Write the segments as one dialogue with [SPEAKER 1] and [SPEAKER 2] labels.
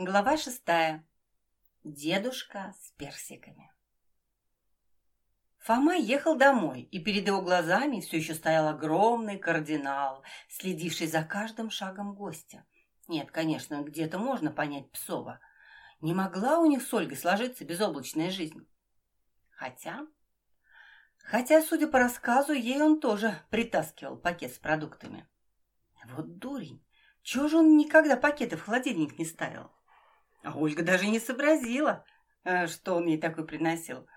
[SPEAKER 1] Глава шестая. Дедушка с персиками. Фома ехал домой, и перед его глазами все еще стоял огромный кардинал, следивший за каждым шагом гостя. Нет, конечно, где-то можно понять Псова. Не могла у них с Ольгой сложиться безоблачная жизнь. Хотя... Хотя, судя по рассказу, ей он тоже притаскивал пакет с продуктами. Вот дурень! Чего же он никогда пакеты в холодильник не ставил? А Ольга даже не сообразила, э, что он ей такой приносил.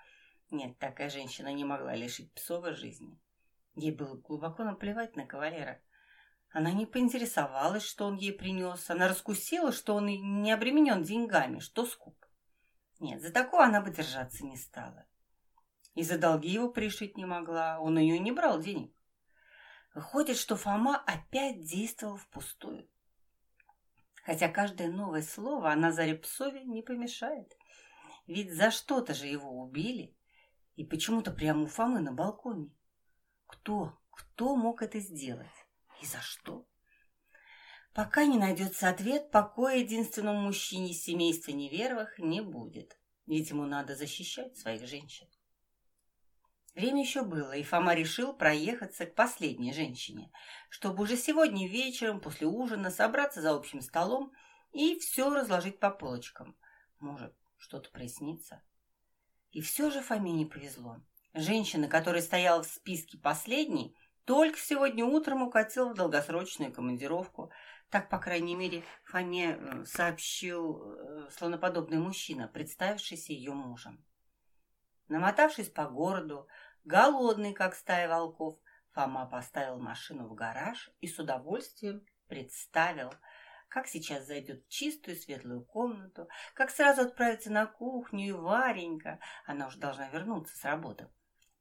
[SPEAKER 1] Нет, такая женщина не могла лишить Псова жизни. Ей было глубоко наплевать на кавалера. Она не поинтересовалась, что он ей принес. Она раскусила, что он не обременен деньгами, что скуп. Нет, за такое она бы держаться не стала. И за долги его пришить не могла. Он ее не брал денег. Выходит, что Фома опять действовал впустую. Хотя каждое новое слово о Назаре Псове не помешает. Ведь за что-то же его убили. И почему-то прямо у Фомы на балконе. Кто, кто мог это сделать? И за что? Пока не найдется ответ, покоя единственному мужчине семейства неверовых не будет. Ведь ему надо защищать своих женщин. Время еще было, и Фома решил проехаться к последней женщине, чтобы уже сегодня вечером после ужина собраться за общим столом и все разложить по полочкам. Может, что-то прояснится. И все же Фоме не повезло. Женщина, которая стояла в списке последней, только сегодня утром укатила в долгосрочную командировку. Так, по крайней мере, Фоме э, сообщил э, слоноподобный мужчина, представившийся ее мужем. Намотавшись по городу, голодный, как стая волков, Фома поставил машину в гараж и с удовольствием представил, как сейчас зайдет в чистую светлую комнату, как сразу отправится на кухню и Варенька, она уже должна вернуться с работы,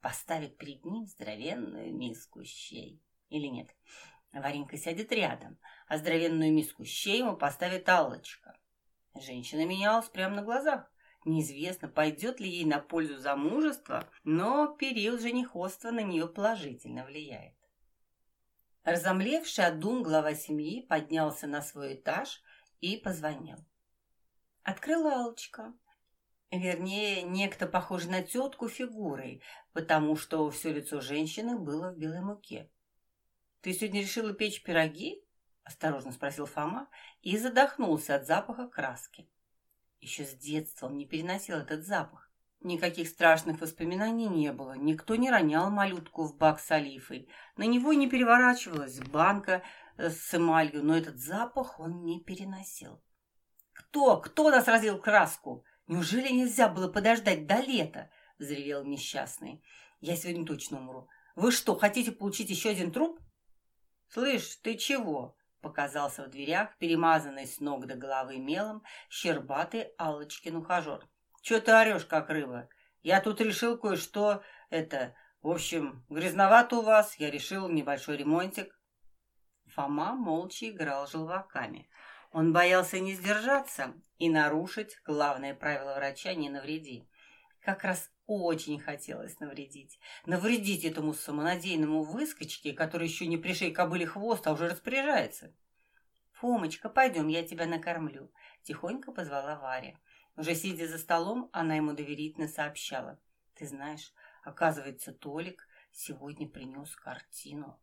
[SPEAKER 1] поставит перед ним здоровенную миску щей. Или нет, Варенька сядет рядом, а здоровенную миску щей ему поставит Аллочка. Женщина менялась прямо на глазах. Неизвестно, пойдет ли ей на пользу замужества, но период женихоства на нее положительно влияет. Разомлевший от дум глава семьи поднялся на свой этаж и позвонил. Открыла Алочка. Вернее, некто похожий на тетку фигурой, потому что все лицо женщины было в белой муке. «Ты сегодня решила печь пироги?» – осторожно спросил Фома и задохнулся от запаха краски. Еще с детства он не переносил этот запах. Никаких страшных воспоминаний не было. Никто не ронял малютку в бак с олифой. На него не переворачивалась банка э, с эмалью, но этот запах он не переносил. «Кто? Кто нас разил краску? Неужели нельзя было подождать до лета?» – взревел несчастный. «Я сегодня точно умру. Вы что, хотите получить еще один труп?» «Слышь, ты чего?» Показался в дверях, перемазанный с ног до головы мелом, щербатый Аллочкин ухажер. «Чего ты орешь, как рыба? Я тут решил кое-что, это... В общем, грязновато у вас, я решил небольшой ремонтик». Фома молча играл желваками. Он боялся не сдержаться и нарушить главное правило врача «не навреди». Как раз очень хотелось навредить. Навредить этому самонадеянному выскочке, который еще не пришей кобыле хвост, а уже распоряжается. «Фомочка, пойдем, я тебя накормлю», — тихонько позвала Варя. Уже сидя за столом, она ему доверительно сообщала. «Ты знаешь, оказывается, Толик сегодня принес картину».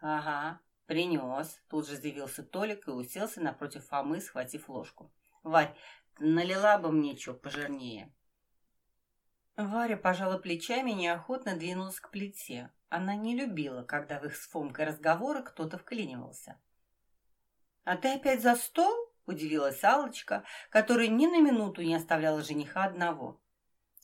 [SPEAKER 1] «Ага, принес», — тут же заявился Толик и уселся напротив Фомы, схватив ложку. «Варь, налила бы мне что пожирнее». Варя пожала плечами и неохотно двинулась к плите. Она не любила, когда в их с Фомкой разговоры кто-то вклинивался. «А ты опять за стол?» – удивилась Аллочка, которая ни на минуту не оставляла жениха одного.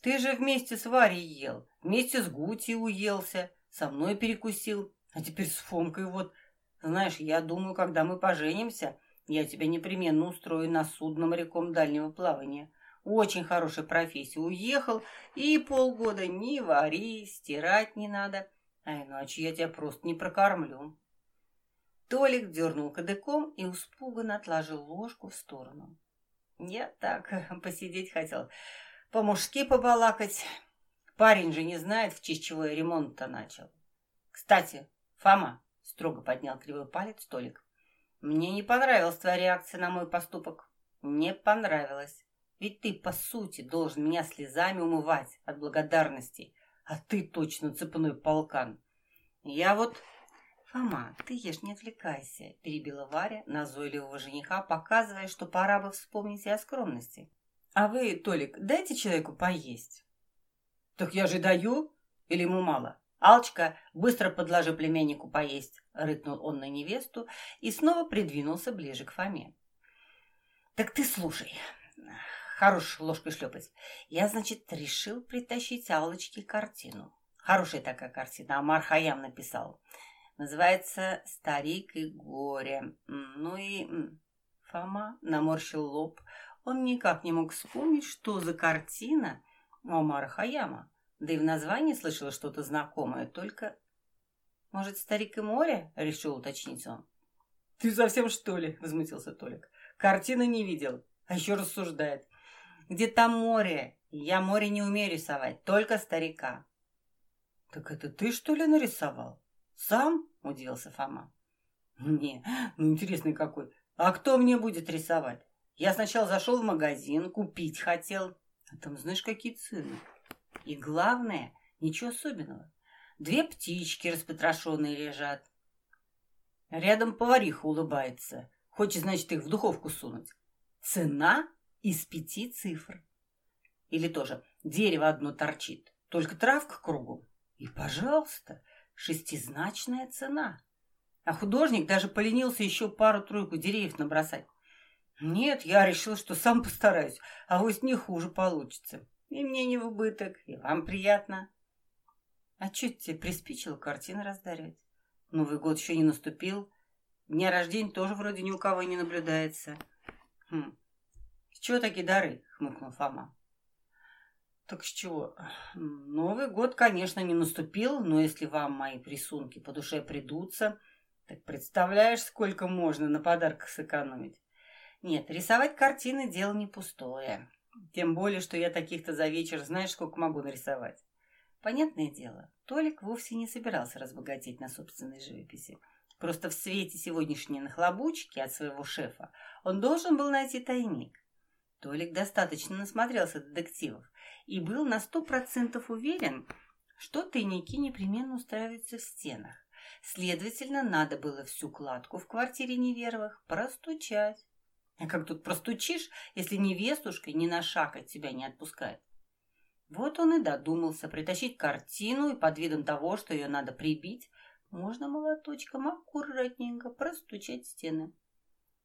[SPEAKER 1] «Ты же вместе с Варей ел, вместе с Гути уелся, со мной перекусил, а теперь с Фомкой вот. Знаешь, я думаю, когда мы поженимся, я тебя непременно устрою на судно моряком дальнего плавания». Очень хорошая профессия. Уехал, и полгода не вари, стирать не надо, а иначе я тебя просто не прокормлю. Толик дернул кадыком и испуганно отложил ложку в сторону. Я так посидеть хотел, по-мужски побалакать. Парень же не знает, в честь чего я ремонт-то начал. Кстати, Фома, строго поднял кривой палец Толик, мне не понравилась твоя реакция на мой поступок. не понравилось. Ведь ты, по сути, должен меня слезами умывать от благодарности, а ты точно цепной полкан. Я вот... Фома, ты ешь, не отвлекайся, перебила Варя назойливого жениха, показывая, что пора бы вспомнить и о скромности. А вы, Толик, дайте человеку поесть. Так я же даю, или ему мало? Алчка, быстро подложи племяннику поесть, рыкнул он на невесту и снова придвинулся ближе к Фоме. Так ты слушай, Хорош ложкой шлепать. Я, значит, решил притащить Аллочке картину. Хорошая такая картина. Амар Хаям написал. Называется «Старик и горе». Ну и Фома наморщил лоб. Он никак не мог вспомнить, что за картина у Амара Хаяма. Да и в названии слышала что-то знакомое, только... «Может, старик и море?» — решил уточнить он. «Ты совсем, что ли?» — возмутился Толик. «Картины не видел, а еще рассуждает где там море. Я море не умею рисовать, только старика. Так это ты, что ли, нарисовал? Сам? Удивился Фома. Не, ну интересный какой. А кто мне будет рисовать? Я сначала зашел в магазин, купить хотел. А там знаешь, какие цены. И главное, ничего особенного. Две птички распотрошенные лежат. Рядом повариха улыбается. Хочет, значит, их в духовку сунуть. Цена из пяти цифр. Или тоже дерево одно торчит, только травка кругом. И, пожалуйста, шестизначная цена. А художник даже поленился еще пару-тройку деревьев набросать. Нет, я решил, что сам постараюсь, а вот не хуже получится. И мне не в убыток, и вам приятно. А что тебе приспичило картины раздаривать? Новый год еще не наступил. Дня рождения тоже вроде ни у кого не наблюдается. Хм, «С чего такие дары?» — хмыкнул Фома. «Так с чего? Новый год, конечно, не наступил, но если вам мои рисунки по душе придутся, так представляешь, сколько можно на подарках сэкономить? Нет, рисовать картины — дело не пустое. Тем более, что я таких-то за вечер знаешь, сколько могу нарисовать. Понятное дело, Толик вовсе не собирался разбогатеть на собственной живописи. Просто в свете сегодняшней нахлобучки от своего шефа он должен был найти тайник. Толик достаточно насмотрелся детективов и был на сто процентов уверен, что тайники непременно устраиваются в стенах. Следовательно, надо было всю кладку в квартире неверовых простучать. А как тут простучишь, если невестушка ни на шаг от тебя не отпускает? Вот он и додумался притащить картину, и под видом того, что ее надо прибить, можно молоточком аккуратненько простучать стены.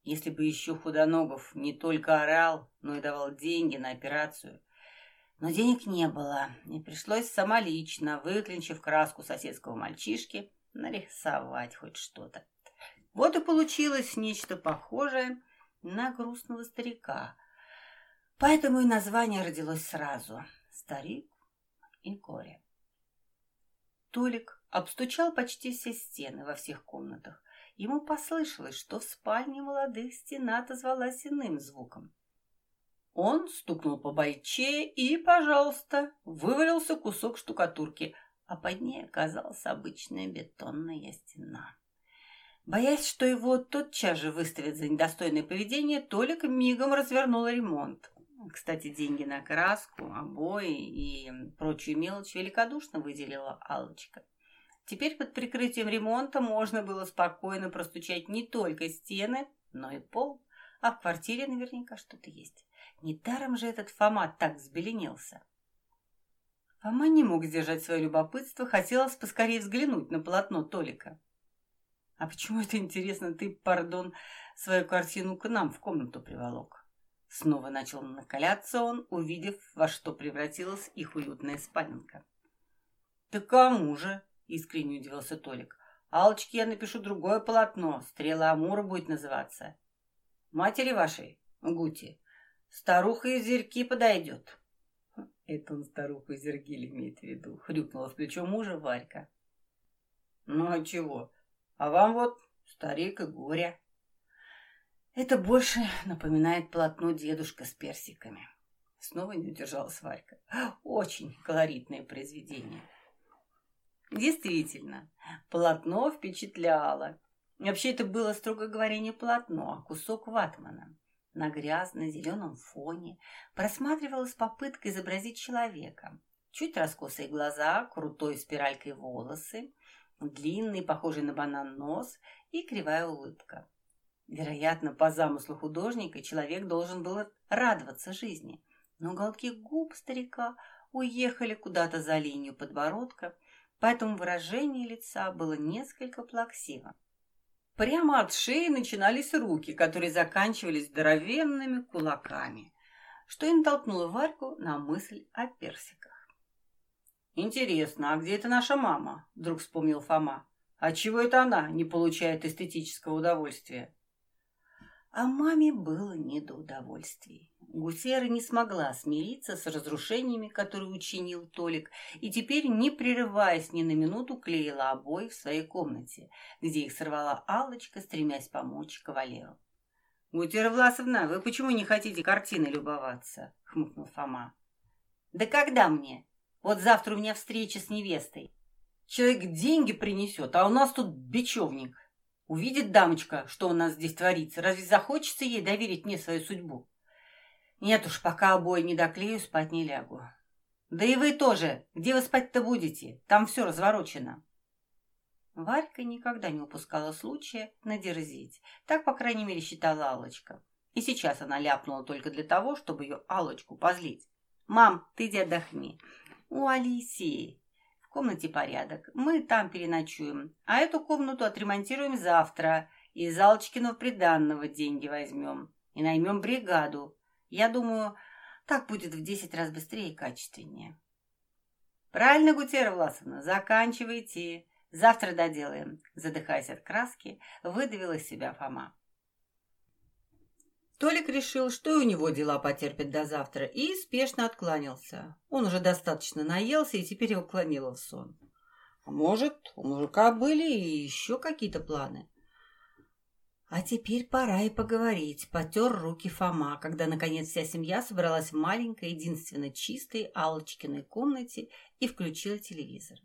[SPEAKER 1] Если бы еще Худоногов не только орал, но и давал деньги на операцию. Но денег не было, и пришлось самолично, выклинчив краску соседского мальчишки, нарисовать хоть что-то. Вот и получилось нечто похожее на грустного старика. Поэтому и название родилось сразу «Старик и горе». Толик обстучал почти все стены во всех комнатах, Ему послышалось, что в спальне молодых стена отозвалась иным звуком. Он стукнул по бойче и, пожалуйста, вывалился кусок штукатурки, а под ней оказалась обычная бетонная стена. Боясь, что его тотчас же выставят за недостойное поведение, Толик мигом развернул ремонт. Кстати, деньги на краску, обои и прочую мелочь великодушно выделила Аллочка. Теперь под прикрытием ремонта можно было спокойно простучать не только стены, но и пол, а в квартире наверняка что-то есть. Недаром же этот Фома так взбеленился. Фома не мог сдержать свое любопытство, хотелось поскорее взглянуть на полотно Толика. «А почему это, интересно, ты, пардон, свою картину к нам в комнату приволок?» Снова начал накаляться он, увидев, во что превратилась их уютная спаленка. «Да кому же?» Искренне удивился Толик. Алочке я напишу другое полотно. Стрела Амура будет называться. Матери вашей, Гути, старуха из зерки подойдет. Это он старуху из зергили имеет в виду. Хрюкнула в плечо мужа Варька. Ну а чего? А вам вот старик и горе. Это больше напоминает полотно дедушка с персиками. Снова не удержалась Варька. Очень колоритное произведение. Действительно, полотно впечатляло. Вообще это было, строго говоря, не полотно, а кусок ватмана. На грязно-зеленом фоне просматривалась попытка изобразить человека. Чуть раскосые глаза, крутой спиралькой волосы, длинный, похожий на банан нос и кривая улыбка. Вероятно, по замыслу художника человек должен был радоваться жизни, но уголки губ старика уехали куда-то за линию подбородка, поэтому выражение лица было несколько плаксиво. Прямо от шеи начинались руки, которые заканчивались здоровенными кулаками, что и натолкнуло Варьку на мысль о персиках. «Интересно, а где это наша мама?» – вдруг вспомнил Фома. «А чего это она не получает эстетического удовольствия?» А маме было не до удовольствий. Гусера не смогла смириться с разрушениями, которые учинил Толик, и теперь, не прерываясь ни на минуту, клеила обои в своей комнате, где их сорвала алочка стремясь помочь кавалеру. «Гутера Власовна, вы почему не хотите картины любоваться?» — хмыкнул Фома. «Да когда мне? Вот завтра у меня встреча с невестой. Человек деньги принесет, а у нас тут бечевник. Увидит дамочка, что у нас здесь творится, разве захочется ей доверить мне свою судьбу? Нет уж, пока обои не доклею, спать не лягу. Да и вы тоже. Где вы спать-то будете? Там все разворочено. Варька никогда не упускала случая надерзить. Так, по крайней мере, считала Аллочка. И сейчас она ляпнула только для того, чтобы ее Аллочку позлить. «Мам, ты иди отдохни. У Алисии комнате порядок. Мы там переночуем. А эту комнату отремонтируем завтра. И из Алочкиного приданного деньги возьмем. И наймем бригаду. Я думаю, так будет в десять раз быстрее и качественнее. Правильно, Гутера Власовна, заканчивайте. Завтра доделаем. Задыхаясь от краски, выдавила себя Фома. Толик решил, что и у него дела потерпят до завтра, и спешно откланялся. Он уже достаточно наелся и теперь его клонило в сон. А может, у мужика были и еще какие-то планы. А теперь пора и поговорить. Потер руки Фома, когда, наконец, вся семья собралась в маленькой, единственно чистой Аллочкиной комнате и включила телевизор.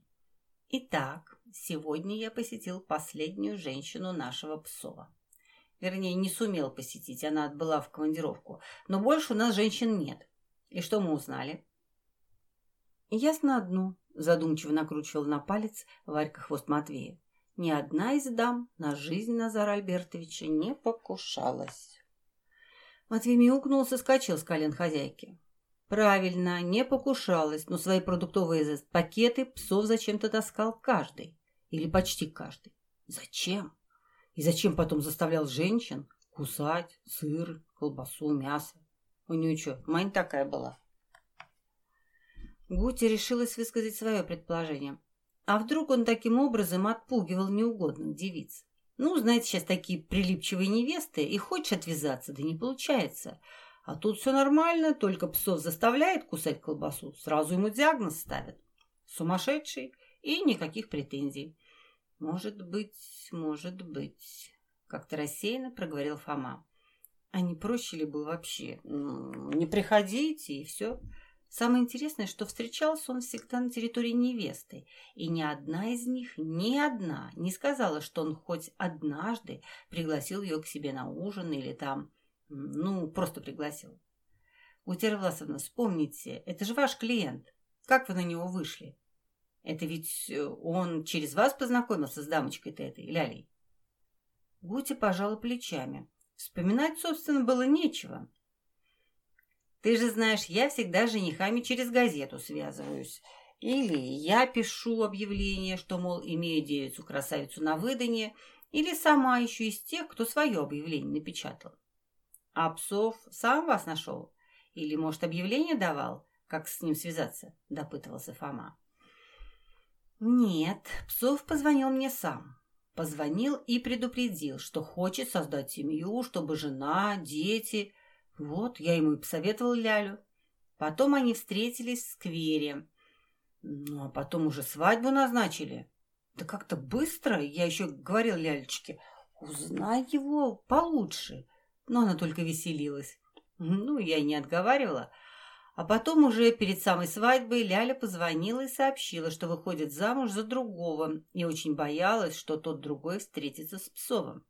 [SPEAKER 1] Итак, сегодня я посетил последнюю женщину нашего Псова. Вернее, не сумел посетить, она отбыла в командировку. Но больше у нас женщин нет. И что мы узнали? Ясно одно, задумчиво накручивал на палец Варька хвост Матвея. Ни одна из дам на жизнь Назара Альбертовича не покушалась. Матвей мяукнул, соскочил с колен хозяйки. Правильно, не покушалась, но свои продуктовые пакеты псов зачем-то таскал каждый. Или почти каждый. Зачем? И зачем потом заставлял женщин кусать сыр, колбасу, мясо? У нее что, мать такая была? Гути решилась высказать свое предположение. А вдруг он таким образом отпугивал неугодных девиц? Ну, знаете, сейчас такие прилипчивые невесты, и хочешь отвязаться, да не получается. А тут все нормально, только псов заставляет кусать колбасу, сразу ему диагноз ставят. Сумасшедший и никаких претензий. «Может быть, может быть», — как-то рассеянно проговорил Фома. «А не проще ли было вообще? Ну, не приходите, и все». Самое интересное, что встречался он всегда на территории невесты, и ни одна из них, ни одна, не сказала, что он хоть однажды пригласил ее к себе на ужин или там, ну, просто пригласил. Утера Власовна, вспомните, это же ваш клиент. Как вы на него вышли? Это ведь э, он через вас познакомился с дамочкой-то этой, Лялей?» Гути пожала плечами. Вспоминать, собственно, было нечего. «Ты же знаешь, я всегда с женихами через газету связываюсь. Или я пишу объявление, что, мол, имею девицу-красавицу на выданье, или сама ищу из тех, кто свое объявление напечатал. А Псов сам вас нашел? Или, может, объявление давал? Как с ним связаться?» – допытывался Фома. Нет, Псов позвонил мне сам. Позвонил и предупредил, что хочет создать семью, чтобы жена, дети... Вот, я ему и посоветовал Лялю. Потом они встретились в сквере. Ну, а потом уже свадьбу назначили. Да как-то быстро, я еще говорил Лялечке, узнай его получше. Но она только веселилась. Ну, я не отговаривала. А потом уже перед самой свадьбой Ляля позвонила и сообщила, что выходит замуж за другого, и очень боялась, что тот другой встретится с Псовым.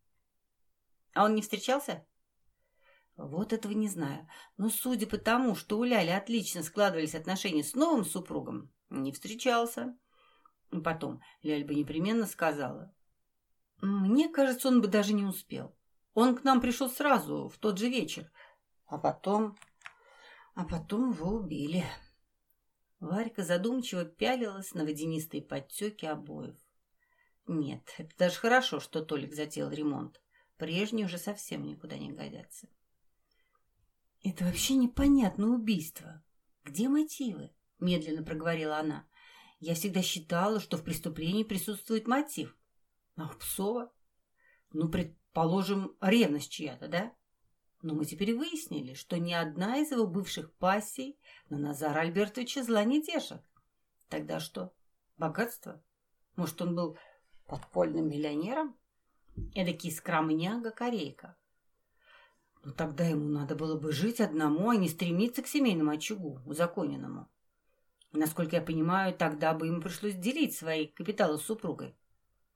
[SPEAKER 1] А он не встречался? Вот этого не знаю. Но судя по тому, что у Ляли отлично складывались отношения с новым супругом, не встречался. И потом Ляль бы непременно сказала. Мне кажется, он бы даже не успел. Он к нам пришел сразу, в тот же вечер. А потом... А потом его убили. Варька задумчиво пялилась на водянистые подтеки обоев. Нет, это даже хорошо, что Толик затеял ремонт. Прежние уже совсем никуда не годятся. Это вообще непонятное убийство. Где мотивы? Медленно проговорила она. Я всегда считала, что в преступлении присутствует мотив. А Псова? Ну, предположим, ревность чья-то, да? Но мы теперь выяснили, что ни одна из его бывших пассий на Назара Альбертовича зла не держит. Тогда что? Богатство? Может, он был подпольным миллионером? Эдакий скромняга-корейка. Но тогда ему надо было бы жить одному, а не стремиться к семейному очагу, узаконенному. Насколько я понимаю, тогда бы ему пришлось делить свои капиталы с супругой.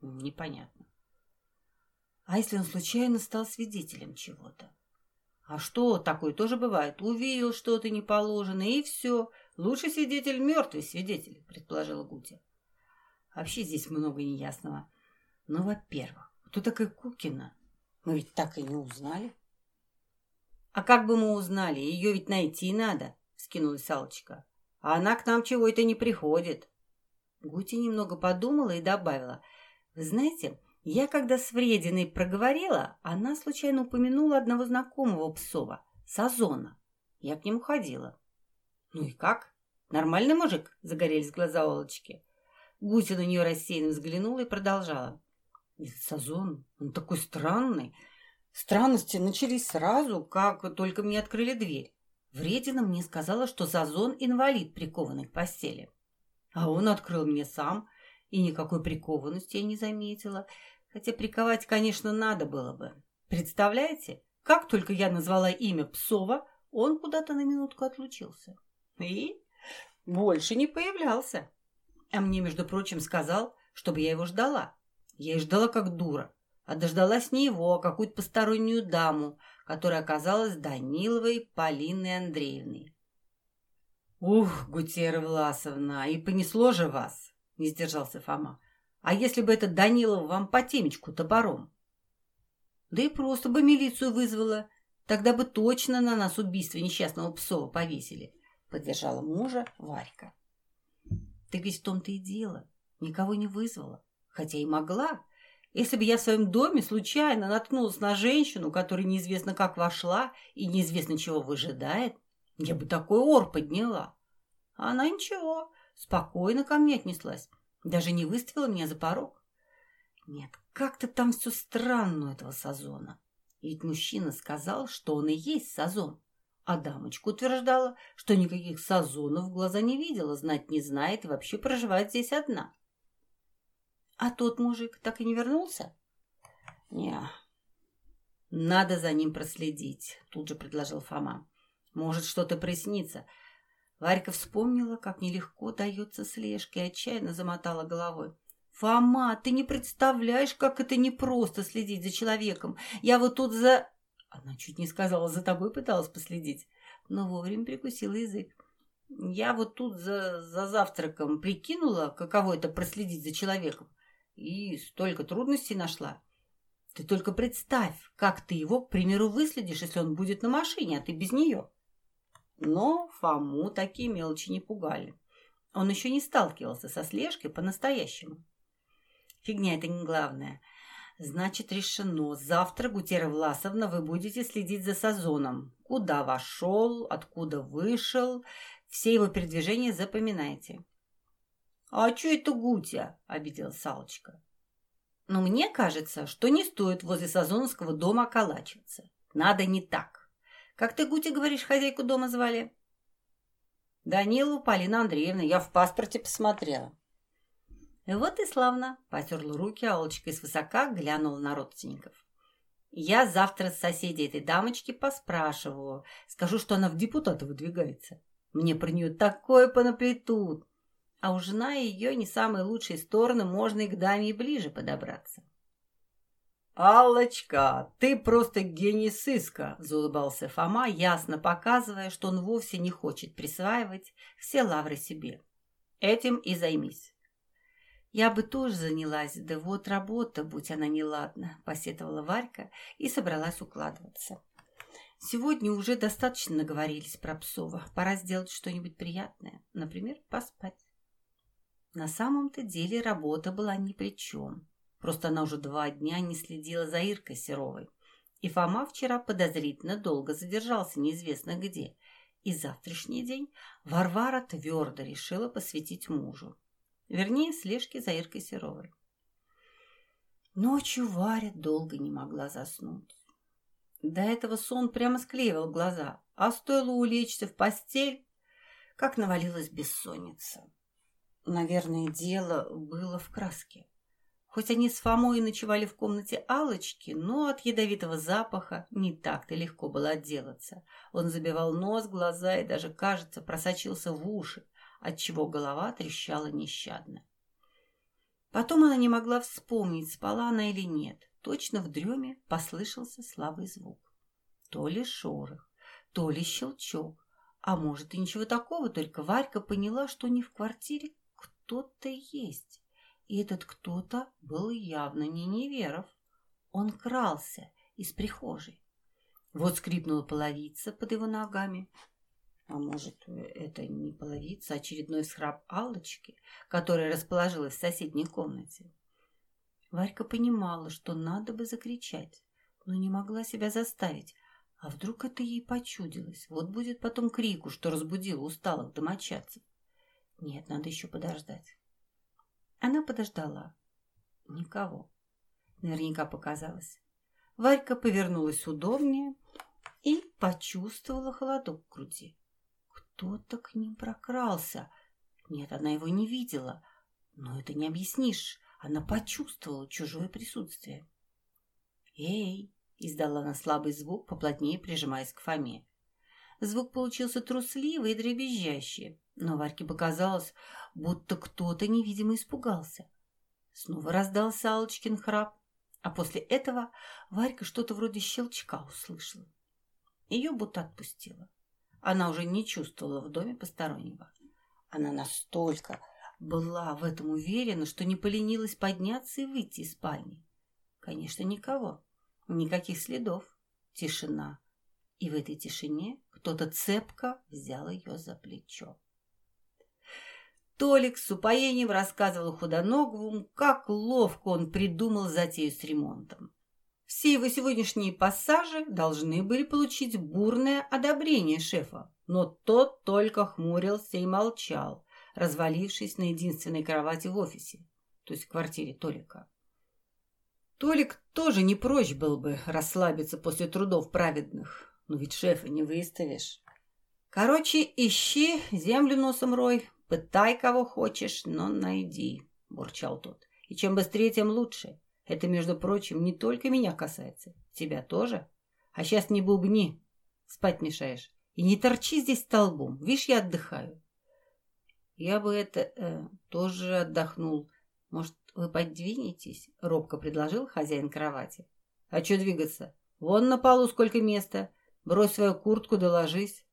[SPEAKER 1] Непонятно. А если он случайно стал свидетелем чего-то? А что, такое тоже бывает. Увидел что-то неположенное, и все. Лучший свидетель – мертвый свидетель, предположила Гутя. Вообще здесь много неясного. Ну, во-первых, кто такая Кукина? Мы ведь так и не узнали. А как бы мы узнали? Ее ведь найти надо, скинулась Алочка. А она к нам чего-то не приходит. Гутя немного подумала и добавила. Вы знаете, я когда с Врединой проговорила, она случайно упомянула одного знакомого Псова, Сазона. Я к нему ходила. Ну и как? Нормальный мужик? Загорелись глаза Олочки. Гутя на нее рассеянно взглянула и продолжала. Сазон, он такой странный. Странности начались сразу, как только мне открыли дверь. Вредина мне сказала, что Сазон инвалид, прикованный к постели. А он открыл мне сам, и никакой прикованности я не заметила. Хотя приковать, конечно, надо было бы. Представляете, как только я назвала имя Псова, он куда-то на минутку отлучился. И больше не появлялся. А мне, между прочим, сказал, чтобы я его ждала. Я и ждала как дура. А дождалась не его, а какую-то постороннюю даму, которая оказалась Даниловой Полиной Андреевной. «Ух, Гутера Власовна, и понесло же вас!» — не сдержался Фома. А если бы этот Данилов вам по темечку топором? Да и просто бы милицию вызвала. Тогда бы точно на нас убийство несчастного Псова повесили, поддержала мужа Варька. Так ведь в том-то и дело. Никого не вызвала. Хотя и могла. Если бы я в своем доме случайно наткнулась на женщину, которая неизвестно как вошла и неизвестно чего выжидает, я бы такой ор подняла. А она ничего, спокойно ко мне отнеслась. Даже не выставила меня за порог. Нет, как-то там все странно у этого Сазона. Ведь мужчина сказал, что он и есть Сазон. А дамочка утверждала, что никаких Сазонов в глаза не видела, знать не знает и вообще проживает здесь одна. А тот мужик так и не вернулся? Не. Надо за ним проследить, тут же предложил Фома. Может, что-то приснится. Варька вспомнила, как нелегко дается слежка и отчаянно замотала головой. «Фома, ты не представляешь, как это непросто следить за человеком. Я вот тут за...» Она чуть не сказала, за тобой пыталась последить, но вовремя прикусила язык. «Я вот тут за, за завтраком прикинула, каково это проследить за человеком, и столько трудностей нашла. Ты только представь, как ты его, к примеру, выследишь, если он будет на машине, а ты без нее». Но Фому такие мелочи не пугали. Он еще не сталкивался со слежкой по-настоящему. Фигня это не главное. Значит, решено. Завтра, Гутера Власовна, вы будете следить за Сазоном. Куда вошел, откуда вышел. Все его передвижения запоминайте. — А что это Гутя? — обиделась Салочка. — Но мне кажется, что не стоит возле Сазоновского дома околачиваться. Надо не так. Как ты, Гути, говоришь, хозяйку дома звали? Данилову Полина Андреевна. Я в паспорте посмотрела. Вот и славно. Потерла руки, Алочка свысока глянула на родственников. Я завтра с соседей этой дамочки поспрашиваю. Скажу, что она в депутаты выдвигается. Мне про нее такое понаплетут. А у жена ее не самые лучшие стороны, можно и к даме и ближе подобраться. «Аллочка, ты просто гений сыска!» – заулыбался Фома, ясно показывая, что он вовсе не хочет присваивать все лавры себе. «Этим и займись». «Я бы тоже занялась, да вот работа, будь она неладна», – посетовала Варька и собралась укладываться. «Сегодня уже достаточно наговорились про Псова. Пора сделать что-нибудь приятное, например, поспать». На самом-то деле работа была ни при чем. Просто она уже два дня не следила за Иркой Серовой. И Фома вчера подозрительно долго задержался неизвестно где. И завтрашний день Варвара твердо решила посвятить мужу. Вернее, слежке за Иркой Серовой. Ночью Варя долго не могла заснуть. До этого сон прямо склеивал глаза, а стоило улечься в постель, как навалилась бессонница. Наверное, дело было в краске. Хоть они с Фомой ночевали в комнате алочки но от ядовитого запаха не так-то легко было отделаться. Он забивал нос, глаза и даже, кажется, просочился в уши, отчего голова трещала нещадно. Потом она не могла вспомнить, спала она или нет. Точно в дреме послышался слабый звук. То ли шорох, то ли щелчок. А может, и ничего такого, только Варька поняла, что не в квартире кто-то есть. И этот кто-то был явно не Неверов. Он крался из прихожей. Вот скрипнула половица под его ногами. А может, это не половица, а очередной схрап Аллочки, которая расположилась в соседней комнате. Варька понимала, что надо бы закричать, но не могла себя заставить. А вдруг это ей почудилось? Вот будет потом крику, что разбудила усталых домочадцев. Нет, надо еще подождать. Она подождала. Никого. Наверняка показалось. Варька повернулась удобнее и почувствовала холодок в груди. Кто-то к ним прокрался. Нет, она его не видела. Но это не объяснишь. Она почувствовала чужое присутствие. «Эй!» — издала она слабый звук, поплотнее прижимаясь к Фоме. Звук получился трусливый и дребезжащий, но Варьке показалось, будто кто-то невидимо испугался. Снова раздался Алочкин храп, а после этого Варька что-то вроде щелчка услышала. Ее будто отпустила. Она уже не чувствовала в доме постороннего. Она настолько была в этом уверена, что не поленилась подняться и выйти из спальни. Конечно, никого, никаких следов, тишина. И в этой тишине кто-то цепко взял ее за плечо. Толик с упоением рассказывал Худоногову, как ловко он придумал затею с ремонтом. Все его сегодняшние пассажи должны были получить бурное одобрение шефа, но тот только хмурился и молчал, развалившись на единственной кровати в офисе, то есть в квартире Толика. Толик тоже не прочь был бы расслабиться после трудов праведных, но ведь шефа не выставишь. Короче, ищи, землю носом рой, «Пытай кого хочешь, но найди», — бурчал тот. «И чем быстрее, тем лучше. Это, между прочим, не только меня касается. Тебя тоже. А сейчас не бубни, спать мешаешь. И не торчи здесь столбом. Видишь, я отдыхаю». «Я бы это э, тоже отдохнул. Может, вы подвинетесь?» — робко предложил хозяин кровати. «А что двигаться? Вон на полу сколько места. Брось свою куртку да ложись».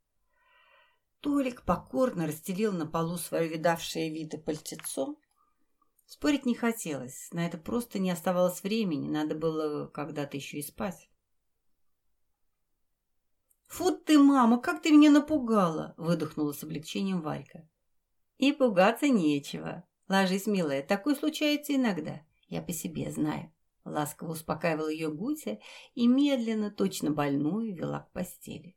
[SPEAKER 1] Толик покорно расстелил на полу свое видавшее виды пальтецо. Спорить не хотелось, на это просто не оставалось времени, надо было когда-то еще и спать. «Фу ты, мама, как ты меня напугала!» — выдохнула с облегчением Варька. «И пугаться нечего. Ложись, милая, такое случается иногда. Я по себе знаю». Ласково успокаивал ее Гутя и медленно, точно больную, вела к постели.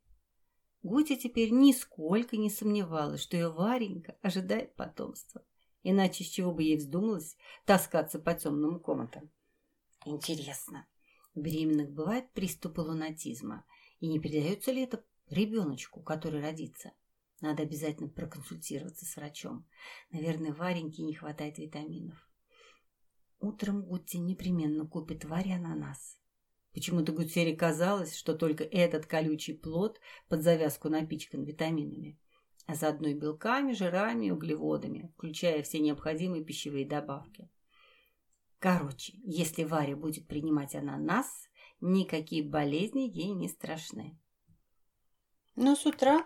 [SPEAKER 1] Гутя теперь нисколько не сомневалась, что ее Варенька ожидает потомства. Иначе с чего бы ей вздумалось таскаться по темным комнатам? Интересно, у беременных бывают приступы лунатизма, и не передается ли это ребеночку, который родится? Надо обязательно проконсультироваться с врачом. Наверное, Вареньке не хватает витаминов. Утром Гутти непременно купит Варе ананас. Почему-то Гуцере казалось, что только этот колючий плод под завязку напичкан витаминами, а заодно и белками, жирами и углеводами, включая все необходимые пищевые добавки. Короче, если Варя будет принимать ананас, никакие болезни ей не страшны. Но с утра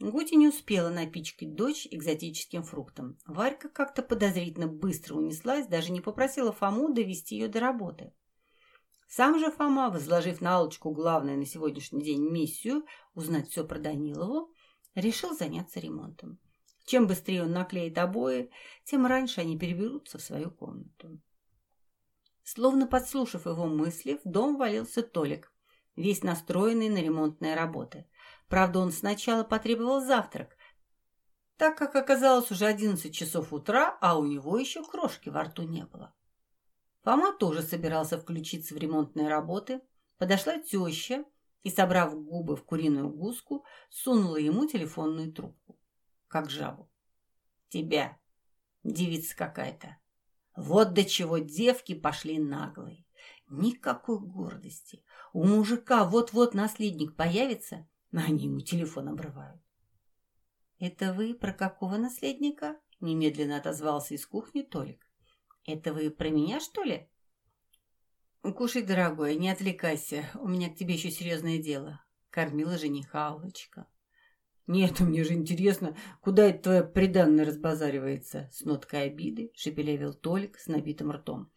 [SPEAKER 1] Гути не успела напичкать дочь экзотическим фруктом. Варька как-то подозрительно быстро унеслась, даже не попросила Фому довести ее до работы. Сам же Фома, возложив на Аллочку главную на сегодняшний день миссию узнать все про Данилову, решил заняться ремонтом. Чем быстрее он наклеит обои, тем раньше они переберутся в свою комнату. Словно подслушав его мысли, в дом валился Толик, весь настроенный на ремонтные работы. Правда, он сначала потребовал завтрак, так как оказалось уже одиннадцать часов утра, а у него еще крошки во рту не было. Фома тоже собирался включиться в ремонтные работы. Подошла теща и, собрав губы в куриную гуску, сунула ему телефонную трубку, как жабу. «Тебя, девица какая-то!» Вот до чего девки пошли наглые. Никакой гордости. У мужика вот-вот наследник появится, а они ему телефон обрывают. «Это вы про какого наследника?» Немедленно отозвался из кухни Толик. «Это вы про меня, что ли?» «Кушай, дорогой, не отвлекайся. У меня к тебе еще серьезное дело», — кормила жениха Аллочка. «Нет, мне же интересно, куда это твоя приданное разбазаривается?» С ноткой обиды шепелевил Толик с набитым ртом.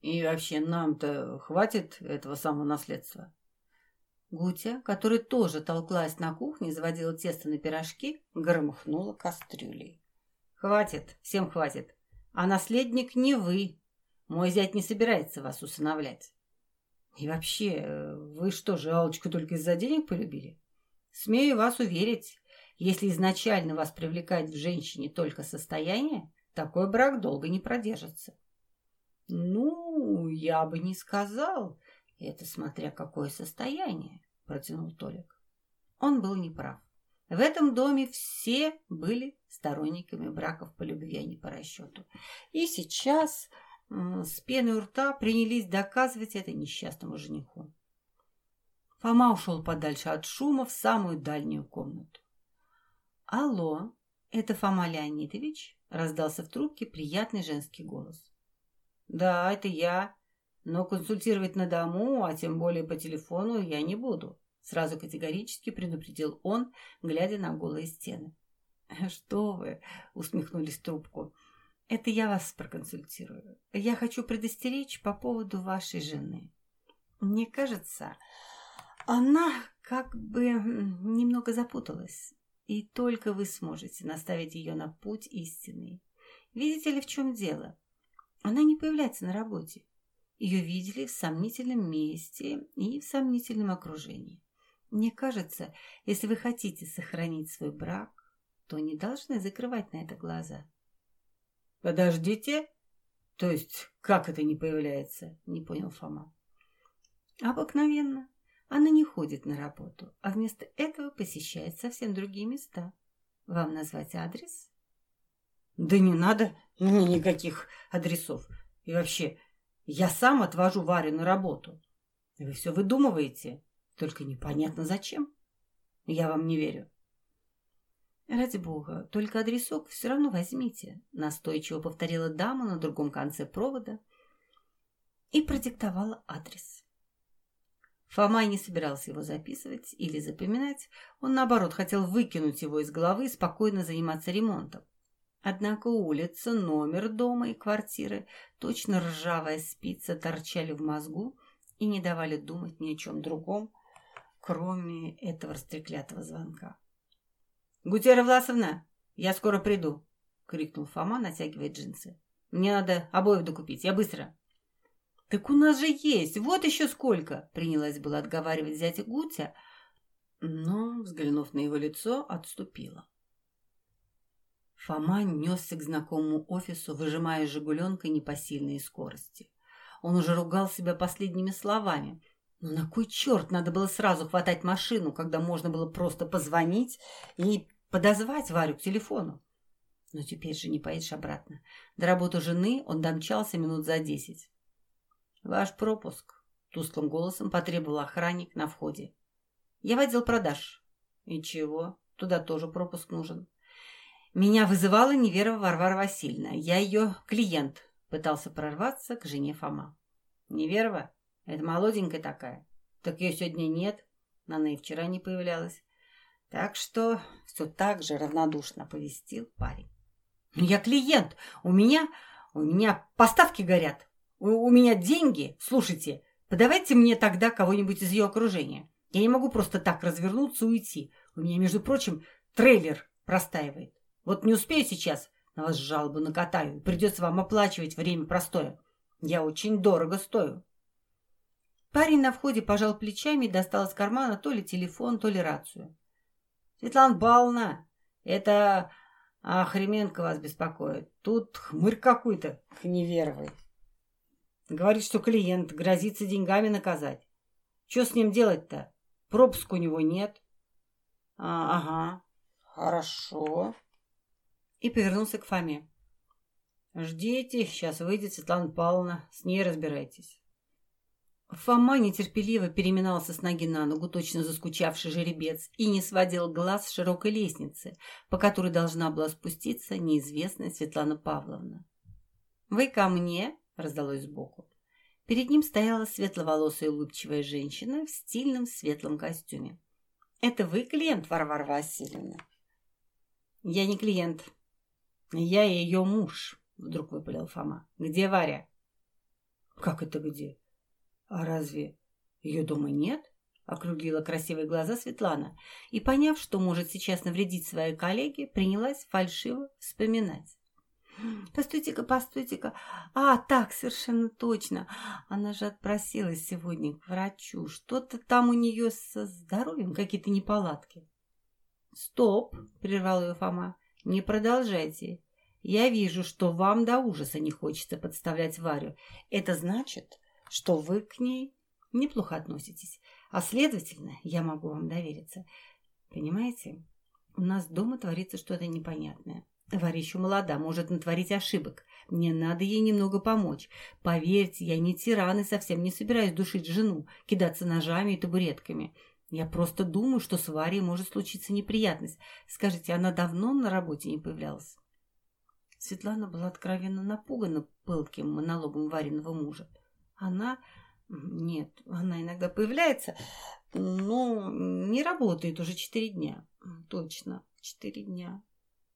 [SPEAKER 1] «И вообще, нам-то хватит этого самого наследства?» Гутя, которая тоже толклась на кухне, заводила тесто на пирожки, громыхнула кастрюлей. «Хватит, всем хватит. А наследник не вы. Мой зять не собирается вас усыновлять. И вообще, вы что же, Аллочку только из-за денег полюбили?» Смею вас уверить, если изначально вас привлекает в женщине только состояние, такой брак долго не продержится. Ну, я бы не сказал. Это смотря какое состояние, протянул Толик. Он был неправ. В этом доме все были сторонниками браков по любви, а не по расчету. И сейчас с пеной у рта принялись доказывать это несчастному жениху. Фома ушел подальше от шума в самую дальнюю комнату. «Алло, это Фома Леонидович?» — раздался в трубке приятный женский голос. «Да, это я, но консультировать на дому, а тем более по телефону, я не буду», — сразу категорически предупредил он, глядя на голые стены. «Что вы?» — усмехнулись трубку. «Это я вас проконсультирую. Я хочу предостеречь по поводу вашей жены. Мне кажется, она как бы немного запуталась, и только вы сможете наставить ее на путь истинный. Видите ли, в чем дело? Она не появляется на работе. Ее видели в сомнительном месте и в сомнительном окружении. Мне кажется, если вы хотите сохранить свой брак, то не должны закрывать на это глаза. «Подождите? То есть как это не появляется?» – не понял Фома. «Обыкновенно. Она не ходит на работу, а вместо этого посещает совсем другие места. Вам назвать адрес? Да не надо мне никаких адресов. И вообще, я сам отвожу Варю на работу. Вы все выдумываете, только непонятно зачем. Я вам не верю. «Ради бога, только адресок все равно возьмите», настойчиво повторила дама на другом конце провода и продиктовала адрес. Фома не собирался его записывать или запоминать. Он, наоборот, хотел выкинуть его из головы и спокойно заниматься ремонтом. Однако улица, номер дома и квартиры, точно ржавая спица, торчали в мозгу и не давали думать ни о чем другом, кроме этого растреклятого звонка. «Гутера Власовна, я скоро приду!» — крикнул Фома, натягивая джинсы. «Мне надо обоев докупить, я быстро!» «Так у нас же есть, вот еще сколько!» Принялась была отговаривать зятя Гутя, но, взглянув на его лицо, отступила. Фома несся к знакомому офису, выжимая жигуленкой непосильные скорости. Он уже ругал себя последними словами. Но на кой черт надо было сразу хватать машину, когда можно было просто позвонить и подозвать Варю к телефону? Но теперь же не поедешь обратно. До работы жены он домчался минут за десять. «Ваш пропуск», — тусклым голосом потребовал охранник на входе. «Я в отдел продаж». «И чего? Туда тоже пропуск нужен». «Меня вызывала Неверова Варвара Васильевна. Я ее клиент», Пытался прорваться к жене Фома. Неверова? Это молоденькая такая. Так ее сегодня нет. Она и вчера не появлялась. Так что все так же равнодушно повестил парень. Я клиент. У меня, у меня поставки горят. У, у меня деньги. Слушайте, подавайте мне тогда кого-нибудь из ее окружения. Я не могу просто так развернуться и уйти. У меня, между прочим, трейлер простаивает. Вот не успею сейчас, на вас жалобу накатаю. Придется вам оплачивать время простоя. Я очень дорого стою. Парень на входе пожал плечами и достал из кармана то ли телефон, то ли рацию. Светлана Павловна, это Охременко вас беспокоит. Тут хмырь какой-то к неверовой. Говорит, что клиент грозится деньгами наказать. Что с ним делать-то? Пропуск у него нет. А, ага, хорошо. И повернулся к Фоме. Ждите, сейчас выйдет Светлана Павловна, с ней разбирайтесь. Фома нетерпеливо переминался с ноги на ногу, точно заскучавший жеребец, и не сводил глаз с широкой лестницы, по которой должна была спуститься неизвестная Светлана Павловна. «Вы ко мне?» — раздалось сбоку. Перед ним стояла светловолосая улыбчивая женщина в стильном светлом костюме. «Это вы клиент, Варвара Васильевна?» «Я не клиент. Я ее муж», — вдруг выпалил Фома. «Где Варя?» «Как это где?» «А разве ее дома нет?» — округлила красивые глаза Светлана и, поняв, что может сейчас навредить своей коллеге, принялась фальшиво вспоминать. «Постойте-ка, постойте-ка. А, так, совершенно точно. Она же отпросилась сегодня к врачу. Что-то там у нее со здоровьем, какие-то неполадки». «Стоп!» — прервал ее Фома. «Не продолжайте. Я вижу, что вам до ужаса не хочется подставлять Варю. Это значит, что вы к ней неплохо относитесь, а, следовательно, я могу вам довериться. Понимаете, у нас дома творится что-то непонятное. Варя еще молода, может натворить ошибок. Мне надо ей немного помочь. Поверьте, я не тиран и совсем не собираюсь душить жену, кидаться ножами и табуретками. Я просто думаю, что с Варей может случиться неприятность. Скажите, она давно на работе не появлялась? Светлана была откровенно напугана пылким монологом Вариного мужа. Она... Нет, она иногда появляется, но не работает уже четыре дня. Точно, четыре дня.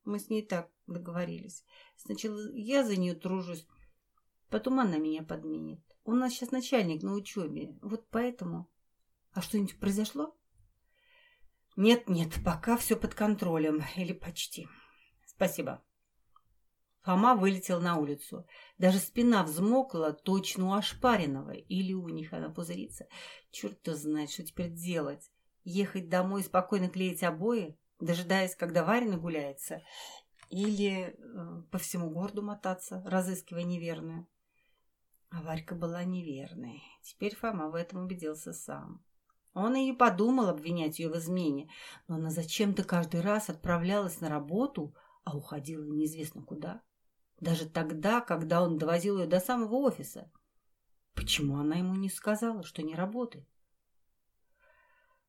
[SPEAKER 1] Мы с ней так договорились. Сначала я за нее тружусь, потом она меня подменит. У нас сейчас начальник на учебе, вот поэтому... А что-нибудь произошло? Нет, нет, пока все под контролем. Или почти. Спасибо. Фома вылетел на улицу. Даже спина взмокла, точно у ошпаренного. Или у них она пузырится. Черт-то знает, что теперь делать. Ехать домой и спокойно клеить обои, дожидаясь, когда Варя нагуляется? Или э, по всему городу мотаться, разыскивая неверную? А Варька была неверной. Теперь Фома в этом убедился сам. Он и подумал обвинять ее в измене, но она зачем-то каждый раз отправлялась на работу, а уходила неизвестно куда. Даже тогда, когда он довозил ее до самого офиса. Почему она ему не сказала, что не работает?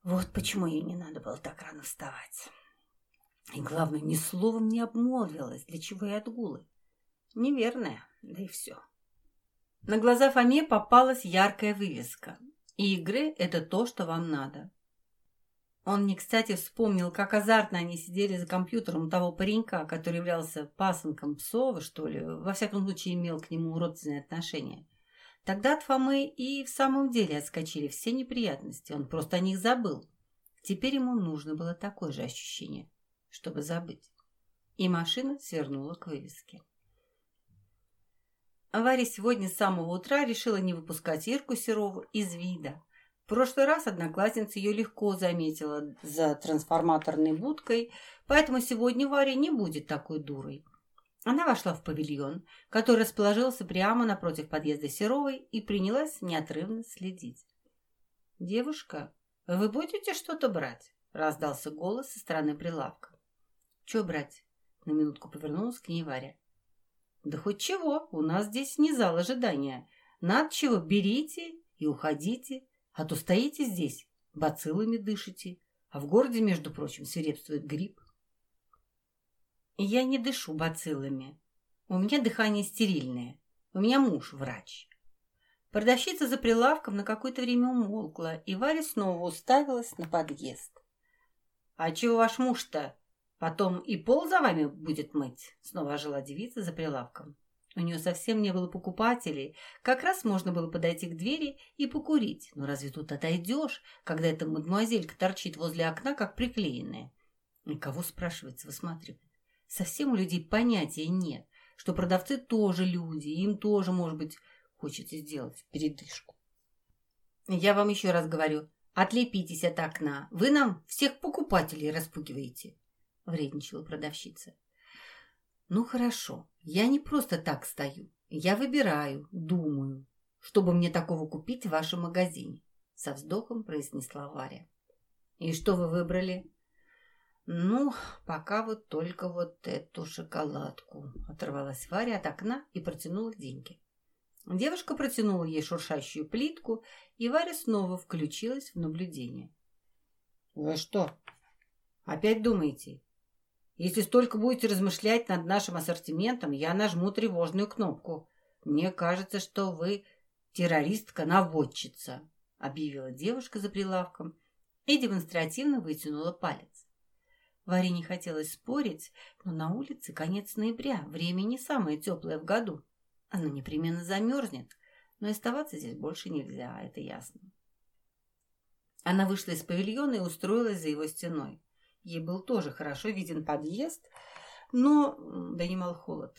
[SPEAKER 1] Вот почему ей не надо было так рано вставать. И главное, ни словом не обмолвилась, для чего и отгулы. Неверная, да и все. На глаза Фоме попалась яркая вывеска. Игры – это то, что вам надо. Он не кстати вспомнил, как азартно они сидели за компьютером у того паренька, который являлся пасынком Псова, что ли, во всяком случае имел к нему родственные отношения. Тогда от Фомы и в самом деле отскочили все неприятности, он просто о них забыл. Теперь ему нужно было такое же ощущение, чтобы забыть. И машина свернула к вывеске. Варя сегодня с самого утра решила не выпускать Ирку Серову из вида – в прошлый раз одноклассница ее легко заметила за трансформаторной будкой, поэтому сегодня Варя не будет такой дурой. Она вошла в павильон, который расположился прямо напротив подъезда Серовой и принялась неотрывно следить. «Девушка, вы будете что-то брать?» — раздался голос со стороны прилавка. «Че брать?» — на минутку повернулась к ней Варя. «Да хоть чего, у нас здесь не зал ожидания. Над чего берите и уходите. А то стоите здесь, бациллами дышите, а в городе, между прочим, свирепствует грипп. Я не дышу бациллами. У меня дыхание стерильное. У меня муж врач. Продавщица за прилавком на какое-то время умолкла, и Варя снова уставилась на подъезд. «А чего ваш муж-то? Потом и пол за вами будет мыть?» Снова ожила девица за прилавком. У нее совсем не было покупателей. Как раз можно было подойти к двери и покурить. Но разве тут отойдешь, когда эта мадемуазелька торчит возле окна, как приклеенная? И кого, спрашивается, высматривает? Совсем у людей понятия нет, что продавцы тоже люди, им тоже, может быть, хочется сделать передышку. Я вам еще раз говорю, отлепитесь от окна. Вы нам всех покупателей распугиваете, вредничала продавщица. Ну хорошо, я не просто так стою. Я выбираю, думаю, чтобы мне такого купить в вашем магазине, со вздохом произнесла Варя. И что вы выбрали? Ну, пока вот только вот эту шоколадку. Оторвалась Варя от окна и протянула деньги. Девушка протянула ей шуршащую плитку, и Варя снова включилась в наблюдение. «Вы что, опять думаете? Если столько будете размышлять над нашим ассортиментом, я нажму тревожную кнопку. Мне кажется, что вы террористка-наводчица», объявила девушка за прилавком и демонстративно вытянула палец. Варе не хотелось спорить, но на улице конец ноября, время не самое теплое в году. Оно непременно замерзнет, но оставаться здесь больше нельзя, это ясно. Она вышла из павильона и устроилась за его стеной. Ей был тоже хорошо виден подъезд, но донимал холод.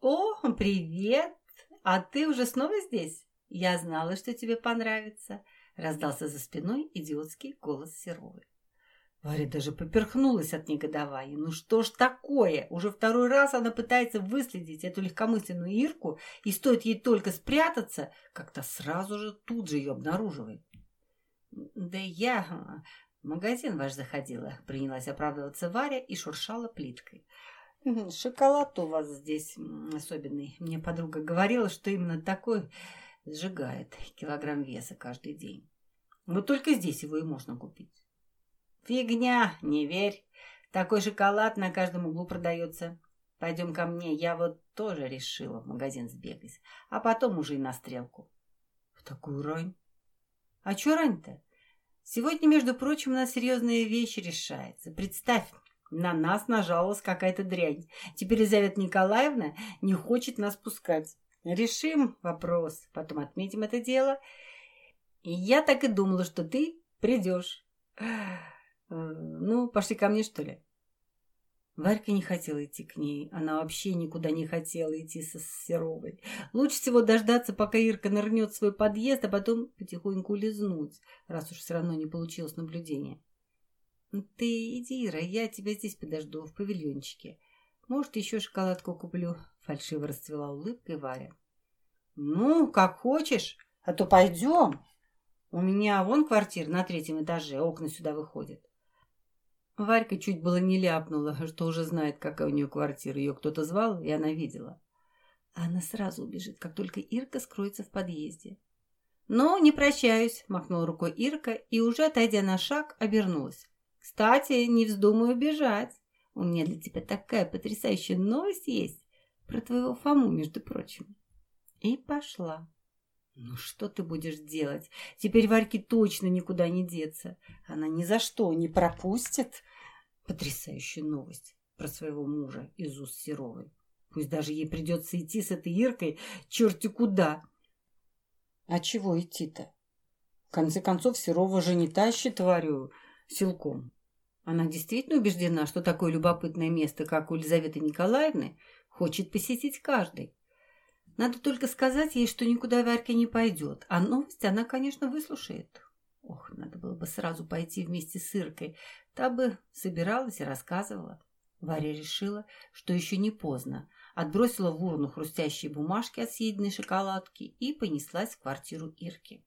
[SPEAKER 1] «О, привет! А ты уже снова здесь? Я знала, что тебе понравится!» Раздался за спиной идиотский голос Серовой. Варя даже поперхнулась от негодования. Ну что ж такое? Уже второй раз она пытается выследить эту легкомысленную Ирку, и стоит ей только спрятаться, как-то сразу же тут же ее обнаруживает. Да я магазин ваш заходила, принялась оправдываться Варя и шуршала плиткой. Шоколад у вас здесь особенный. Мне подруга говорила, что именно такой сжигает килограмм веса каждый день. Вот только здесь его и можно купить. Фигня, не верь. Такой шоколад на каждом углу продается. Пойдем ко мне, я вот тоже решила в магазин сбегать, а потом уже и на стрелку. В такую рань? А чё рань-то? Сегодня, между прочим, у нас серьезная вещь решается. Представь, на нас нажалась какая-то дрянь. Теперь Елизавета Николаевна не хочет нас пускать. Решим вопрос, потом отметим это дело. И я так и думала, что ты придешь. Э, ну, пошли ко мне, что ли? Варька не хотела идти к ней. Она вообще никуда не хотела идти со Серовой. Лучше всего дождаться, пока Ирка нырнет в свой подъезд, а потом потихоньку улизнуть, раз уж все равно не получилось наблюдения. «Ты иди, Ира, я тебя здесь подожду, в павильончике. Может, еще шоколадку куплю?» Фальшиво расцвела улыбкой Варя. «Ну, как хочешь, а то пойдем. У меня вон квартира на третьем этаже, окна сюда выходят. Варька чуть было не ляпнула, что уже знает, какая у нее квартира. Ее кто-то звал, и она видела. Она сразу убежит, как только Ирка скроется в подъезде. «Ну, не прощаюсь», — махнула рукой Ирка и, уже отойдя на шаг, обернулась. «Кстати, не вздумай убежать. У меня для тебя такая потрясающая новость есть. Про твоего Фому, между прочим». И пошла. «Ну что ты будешь делать? Теперь Варьке точно никуда не деться. Она ни за что не пропустит. Потрясающая новость про своего мужа из уст Серовой. Пусть даже ей придется идти с этой Иркой черти куда. А чего идти-то? В конце концов, Серова же не тащит Варю силком. Она действительно убеждена, что такое любопытное место, как у Елизаветы Николаевны, хочет посетить каждый. Надо только сказать ей, что никуда Варька не пойдет, а новость она, конечно, выслушает. Ох, надо было бы сразу пойти вместе с Иркой, та бы собиралась и рассказывала. Варя решила, что еще не поздно, отбросила в урну хрустящие бумажки от съеденной шоколадки и понеслась в квартиру Ирки.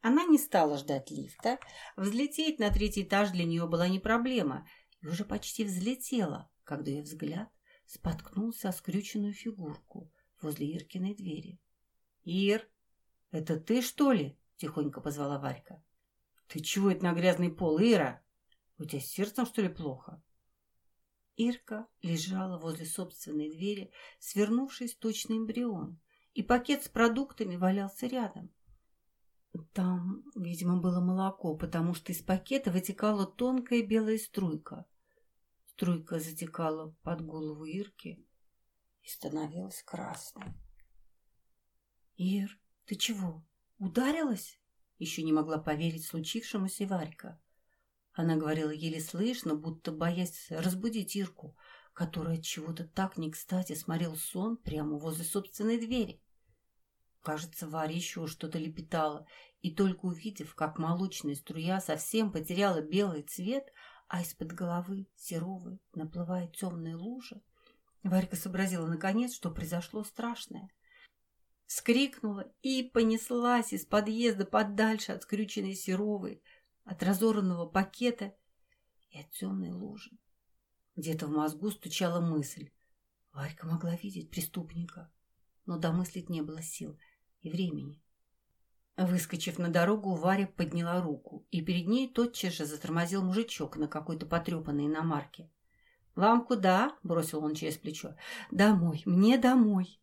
[SPEAKER 1] Она не стала ждать лифта. Взлететь на третий этаж для нее была не проблема, и уже почти взлетела, когда ее взгляд споткнулся о скрюченную фигурку – возле Иркиной двери. «Ир, это ты, что ли?» – тихонько позвала Варька. «Ты чего это на грязный пол, Ира? У тебя с сердцем, что ли, плохо?» Ирка лежала возле собственной двери, свернувшись точно эмбрион, и пакет с продуктами валялся рядом. Там, видимо, было молоко, потому что из пакета вытекала тонкая белая струйка. Струйка затекала под голову Ирки и становилась красной. «Ир, ты чего, ударилась?» Еще не могла поверить случившемуся Варька. Она говорила еле слышно, будто боясь разбудить Ирку, которая чего-то так не кстати смотрел сон прямо возле собственной двери. Кажется, Варя еще что-то лепетала, и только увидев, как молочная струя совсем потеряла белый цвет, а из-под головы серовой наплывает темная лужа, Варька сообразила наконец, что произошло страшное. Скрикнула и понеслась из подъезда подальше от скрюченной серовой, от разорванного пакета и от темной лужи. Где-то в мозгу стучала мысль. Варька могла видеть преступника, но домыслить не было сил – и времени. Выскочив на дорогу, Варя подняла руку, и перед ней тотчас же затормозил мужичок на какой-то потрепанной иномарке. «Вам куда?» – бросил он через плечо. «Домой, мне домой».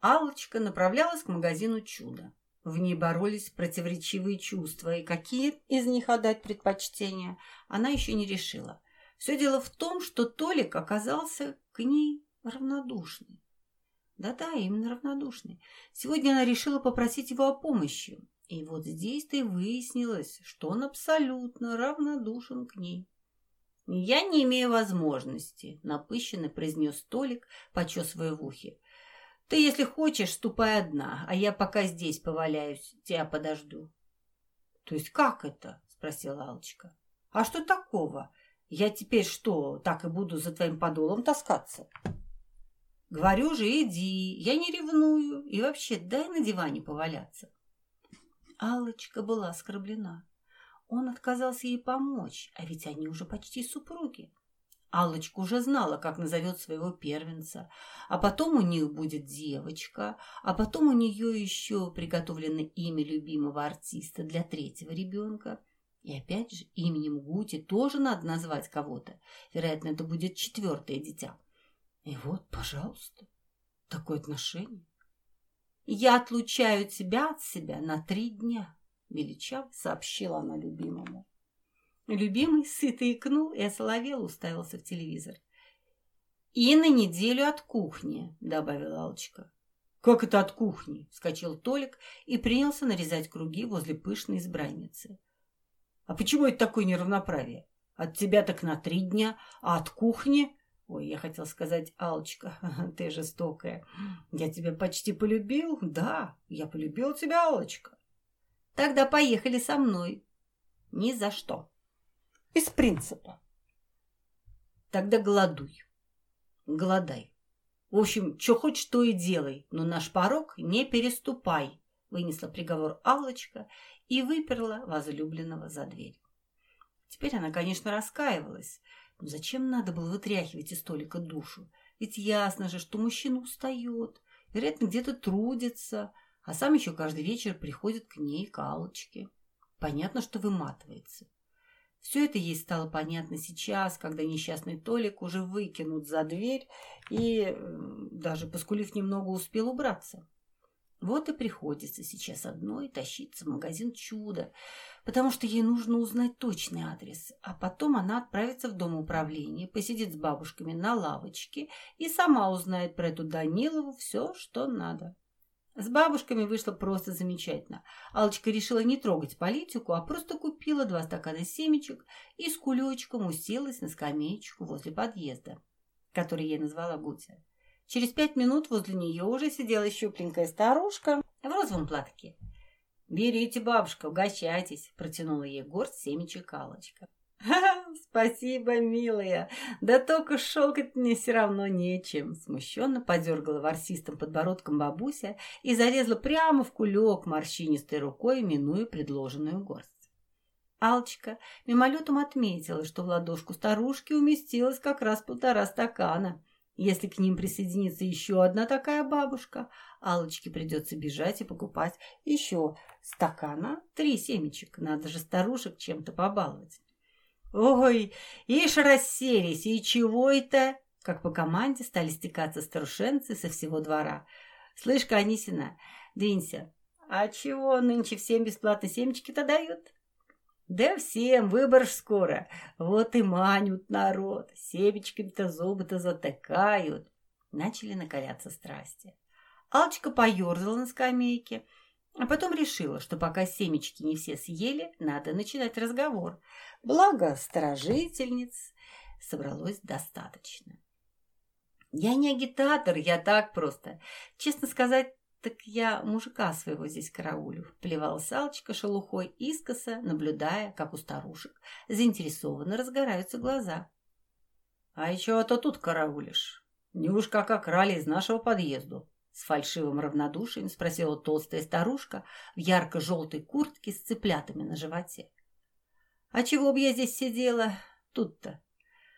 [SPEAKER 1] Аллочка направлялась к магазину «Чудо». В ней боролись противоречивые чувства, и какие из них отдать предпочтение, она еще не решила. Все дело в том, что Толик оказался к ней равнодушный. Да-да, именно равнодушный. Сегодня она решила попросить его о помощи. И вот здесь-то и выяснилось, что он абсолютно равнодушен к ней. «Я не имею возможности», — напыщенно произнес Толик, почесывая в ухе. «Ты, если хочешь, ступай одна, а я пока здесь поваляюсь, тебя подожду». «То есть как это?» — спросила Алочка. «А что такого? Я теперь что, так и буду за твоим подолом таскаться?» Говорю же, иди, я не ревную. И вообще, дай на диване поваляться. Аллочка была оскорблена. Он отказался ей помочь, а ведь они уже почти супруги. Аллочка уже знала, как назовет своего первенца, а потом у них будет девочка, а потом у нее еще приготовлено имя любимого артиста для третьего ребенка. И опять же, именем Гути тоже надо назвать кого-то. Вероятно, это будет четвертое дитя. И вот, пожалуйста, такое отношение. Я отлучаю тебя от себя на три дня, величав сообщила она любимому. Любимый сытый икнул и осоловел, уставился в телевизор. «И на неделю от кухни», — добавила Алочка. «Как это от кухни?» — вскочил Толик и принялся нарезать круги возле пышной избранницы. «А почему это такое неравноправие? От тебя так на три дня, а от кухни Ой, я хотел сказать, Алочка, ты жестокая. Я тебя почти полюбил. Да, я полюбил тебя, Алочка. Тогда поехали со мной. Ни за что. Из принципа. Тогда голодуй. Голодай. В общем, что хочешь, то и делай, но наш порог не переступай, вынесла приговор Аллочка и выперла возлюбленного за дверь. Теперь она, конечно, раскаивалась, но зачем надо было вытряхивать из столика душу? Ведь ясно же, что мужчина устает, вероятно, где-то трудится, а сам еще каждый вечер приходит к ней к Аллочке. Понятно, что выматывается. Все это ей стало понятно сейчас, когда несчастный Толик уже выкинут за дверь и, даже поскулив немного, успел убраться. Вот и приходится сейчас одной тащиться в магазин «Чудо», потому что ей нужно узнать точный адрес, а потом она отправится в дом управления, посидит с бабушками на лавочке и сама узнает про эту Данилову все, что надо. С бабушками вышло просто замечательно. Алочка решила не трогать политику, а просто купила два стакана семечек и с кулечком уселась на скамеечку возле подъезда, который ей назвала Гутя. Через пять минут возле нее уже сидела щупленькая старушка в розовом платке «Берите, бабушка, угощайтесь», — протянула ей горсть семечек Аллочка. Спасибо, милая. Да только шелкать мне все равно нечем. Смущенно подергала ворсистым подбородком бабуся и зарезала прямо в кулек морщинистой рукой, минуя предложенную горсть. Алочка мимолетом отметила, что в ладошку старушки уместилось как раз полтора стакана — если к ним присоединится еще одна такая бабушка, Алочке придется бежать и покупать еще стакана три семечек. Надо же старушек чем-то побаловать. «Ой, ишь расселись, и чего это?» как по команде стали стекаться старушенцы со всего двора. «Слышь-ка, Анисина, двинься. А чего нынче всем бесплатно семечки-то дают?» «Да всем, выбор ж скоро. Вот и манют народ. Семечками-то зубы-то затыкают». Начали накаляться страсти. Алчка поерзала на скамейке, а потом решила, что пока семечки не все съели, надо начинать разговор. Благо, сторожительниц собралось достаточно. Я не агитатор, я так просто. Честно сказать, так я мужика своего здесь караулю. Плевал Салочка шелухой искоса, наблюдая, как у старушек заинтересованно разгораются глаза. А еще то тут караулишь. Не как окрали из нашего подъезду. С фальшивым равнодушием спросила толстая старушка в ярко-желтой куртке с цыплятами на животе. А чего б я здесь сидела? Тут-то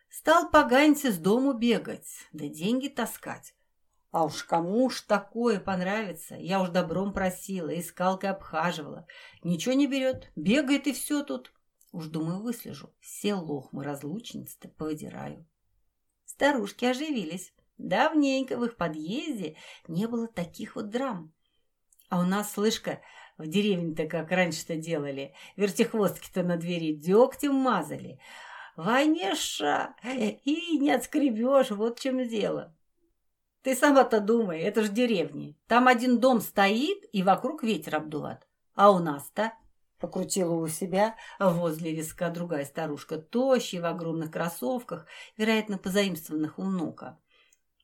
[SPEAKER 1] Стал поганец из дому бегать, да деньги таскать. А уж кому уж такое понравится, я уж добром просила, искалкой обхаживала. Ничего не берет, бегает и все тут. Уж, думаю, выслежу. Все лохмы разлучницы-то повыдираю. Старушки оживились. Давненько в их подъезде не было таких вот драм. А у нас, слышка, в деревне-то как раньше-то делали. Вертихвостки-то на двери дегтем мазали. Ванеша, и не отскребешь, вот в чем дело. Ты сама-то думай, это ж деревни. Там один дом стоит, и вокруг ветер обдувает. А у нас-то Покрутила у себя возле виска другая старушка, тощая в огромных кроссовках, вероятно, позаимствованных у внука.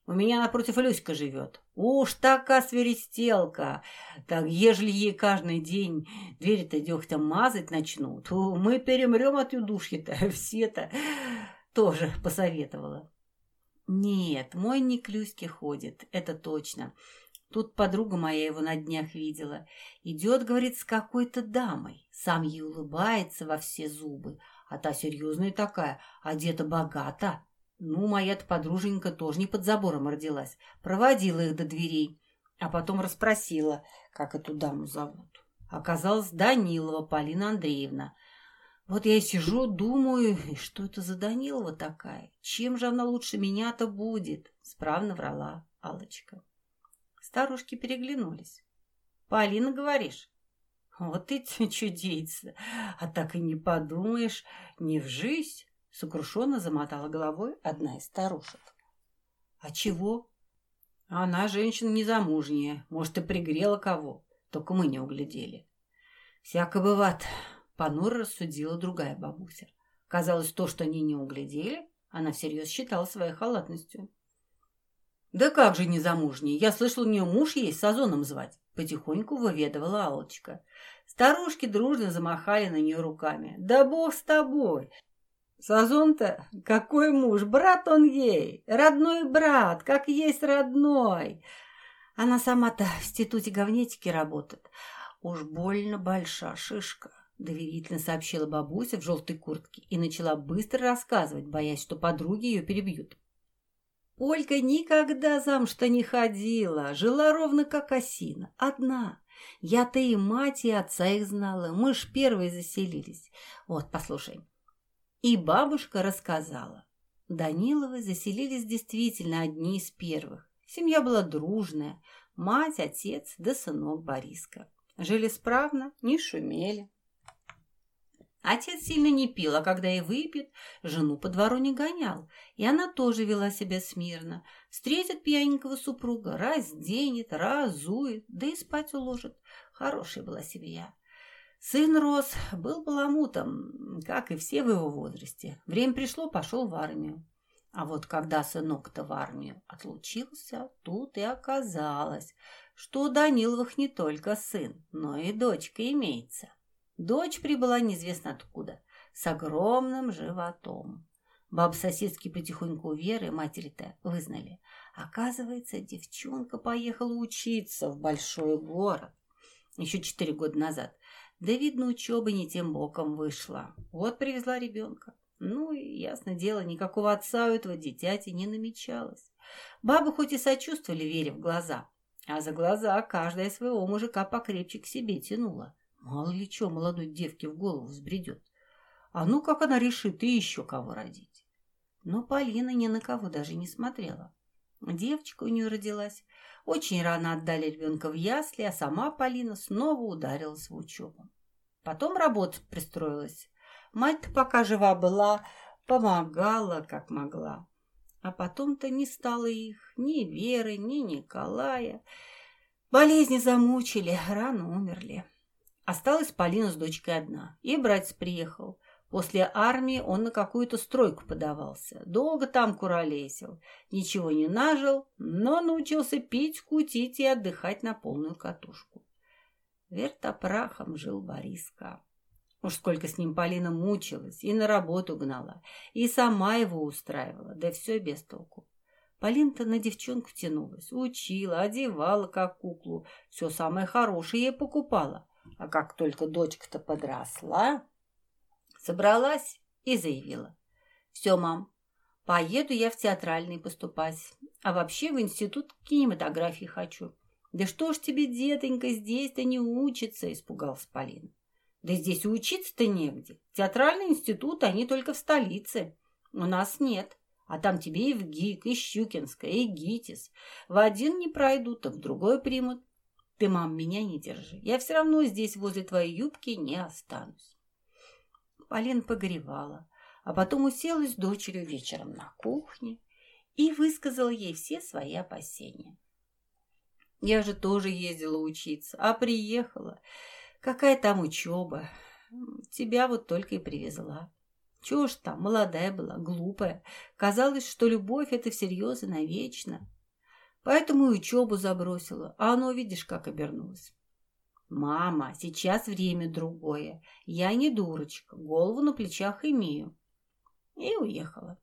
[SPEAKER 1] У меня напротив Люська живет. Уж такая свиристелка. Так, ежели ей каждый день двери-то дегтем мазать начнут, то мы перемрем от удушья-то. Все-то тоже посоветовала. Нет, мой не к Люське ходит, это точно. Тут подруга моя его на днях видела. Идет, говорит, с какой-то дамой. Сам ей улыбается во все зубы. А та серьезная такая, одета богато. Ну, моя-то подруженька тоже не под забором родилась. Проводила их до дверей, а потом расспросила, как эту даму зовут. Оказалось, Данилова Полина Андреевна. Вот я и сижу, думаю, что это за Данилова такая? Чем же она лучше меня-то будет? Справно врала Алочка. Старушки переглянулись. Полина, говоришь? Вот ты чудейца, а так и не подумаешь, не в жизнь. Сокрушенно замотала головой одна из старушек. «А чего?» «Она женщина незамужняя, может, и пригрела кого, только мы не углядели». «Всяко бывает», — понуро рассудила другая бабуся. Казалось, то, что они не углядели, она всерьез считала своей халатностью. «Да как же незамужняя? Я слышал, у нее муж есть, с Озоном звать», — потихоньку выведывала Аллочка. Старушки дружно замахали на нее руками. «Да бог с тобой! Сазон-то какой муж, брат он ей, родной брат, как есть родной. Она сама-то в институте говнетики работает. Уж больно большая шишка, доверительно сообщила бабуся в желтой куртке и начала быстро рассказывать, боясь, что подруги ее перебьют. Ольга никогда замуж-то не ходила, жила ровно как осина, одна. Я-то и мать, и отца их знала, мы ж первые заселились. Вот, послушай, и бабушка рассказала. Даниловы заселились действительно одни из первых. Семья была дружная. Мать, отец да сынок Бориска. Жили справно, не шумели. Отец сильно не пил, а когда и выпьет, жену по двору не гонял. И она тоже вела себя смирно. Встретит пьяненького супруга, разденет, разует, да и спать уложит. Хорошая была семья. Сын рос, был баламутом, как и все в его возрасте. Время пришло, пошел в армию. А вот когда сынок-то в армию отлучился, тут и оказалось, что у Даниловых не только сын, но и дочка имеется. Дочь прибыла неизвестно откуда, с огромным животом. Баб соседки потихоньку у Веры, матери-то, вызнали. Оказывается, девчонка поехала учиться в большой город еще четыре года назад. Да, видно, учеба не тем боком вышла. Вот привезла ребенка. Ну, и, ясно дело, никакого отца у этого дитяти не намечалось. Бабы хоть и сочувствовали Вере в глаза, а за глаза каждая своего мужика покрепче к себе тянула. Мало ли что молодой девке в голову взбредет. А ну, как она решит и еще кого родить. Но Полина ни на кого даже не смотрела. Девочка у нее родилась. Очень рано отдали ребенка в ясли, а сама Полина снова ударилась в учебу. Потом работать пристроилась. Мать-то пока жива была, помогала, как могла. А потом-то не стало их ни Веры, ни Николая. Болезни замучили, рано умерли. Осталась Полина с дочкой одна. И братец приехал. После армии он на какую-то стройку подавался. Долго там куролесил. Ничего не нажил, но научился пить, кутить и отдыхать на полную катушку. Вертопрахом жил Бориска. Уж сколько с ним Полина мучилась, и на работу гнала, и сама его устраивала, да все без толку. Полина-то на девчонку тянулась, учила, одевала как куклу, все самое хорошее ей покупала. А как только дочка-то подросла, собралась и заявила. «Все, мам, поеду я в театральный поступать, а вообще в институт кинематографии хочу». «Да что ж тебе, детонька, здесь-то не учится?» – испугалась Полина. Да здесь учиться-то негде. Театральный институт, они только в столице. У нас нет. А там тебе и в ГИК, и Щукинская, и ГИТИС. В один не пройдут, а в другой примут. Ты, мам, меня не держи. Я все равно здесь возле твоей юбки не останусь. Полина погревала, а потом уселась с дочерью вечером на кухне и высказала ей все свои опасения. Я же тоже ездила учиться, а приехала Какая там учеба? Тебя вот только и привезла. Чего ж там, молодая была, глупая. Казалось, что любовь — это всерьез и навечно. Поэтому и учебу забросила, а оно, видишь, как обернулось. «Мама, сейчас время другое. Я не дурочка, голову на плечах имею». И уехала.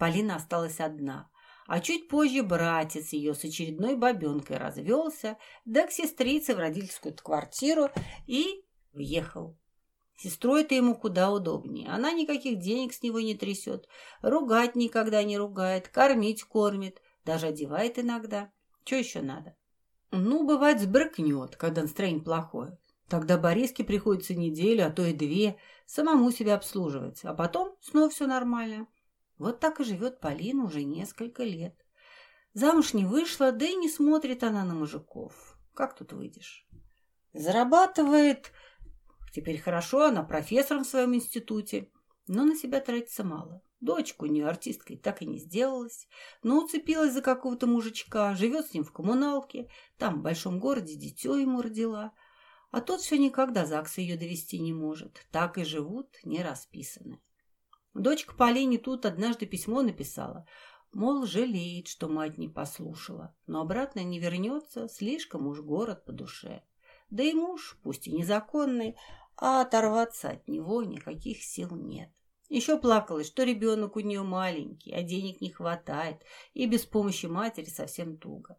[SPEAKER 1] Полина осталась одна, а чуть позже братец ее с очередной бабенкой развелся, да к сестрице в родительскую квартиру и въехал. Сестрой-то ему куда удобнее. Она никаких денег с него не трясет, ругать никогда не ругает, кормить кормит, даже одевает иногда. Что еще надо? Ну, бывает, сбрыкнет, когда настроение плохое. Тогда Бориске приходится неделю, а то и две, самому себя обслуживать, а потом снова все нормально. Вот так и живет Полина уже несколько лет. Замуж не вышла, да и не смотрит она на мужиков. Как тут выйдешь? Зарабатывает... Теперь хорошо, она профессором в своем институте, но на себя тратится мало. Дочку у нее артисткой так и не сделалась, но уцепилась за какого-то мужичка, живет с ним в коммуналке, там, в большом городе, дитё ему родила. А тот все никогда ЗАГСа ее довести не может. Так и живут, не расписаны. Дочка Полине тут однажды письмо написала, мол, жалеет, что мать не послушала, но обратно не вернется, слишком уж город по душе. Да и муж, пусть и незаконный, а оторваться от него никаких сил нет. Еще плакалась, что ребенок у нее маленький, а денег не хватает, и без помощи матери совсем туго.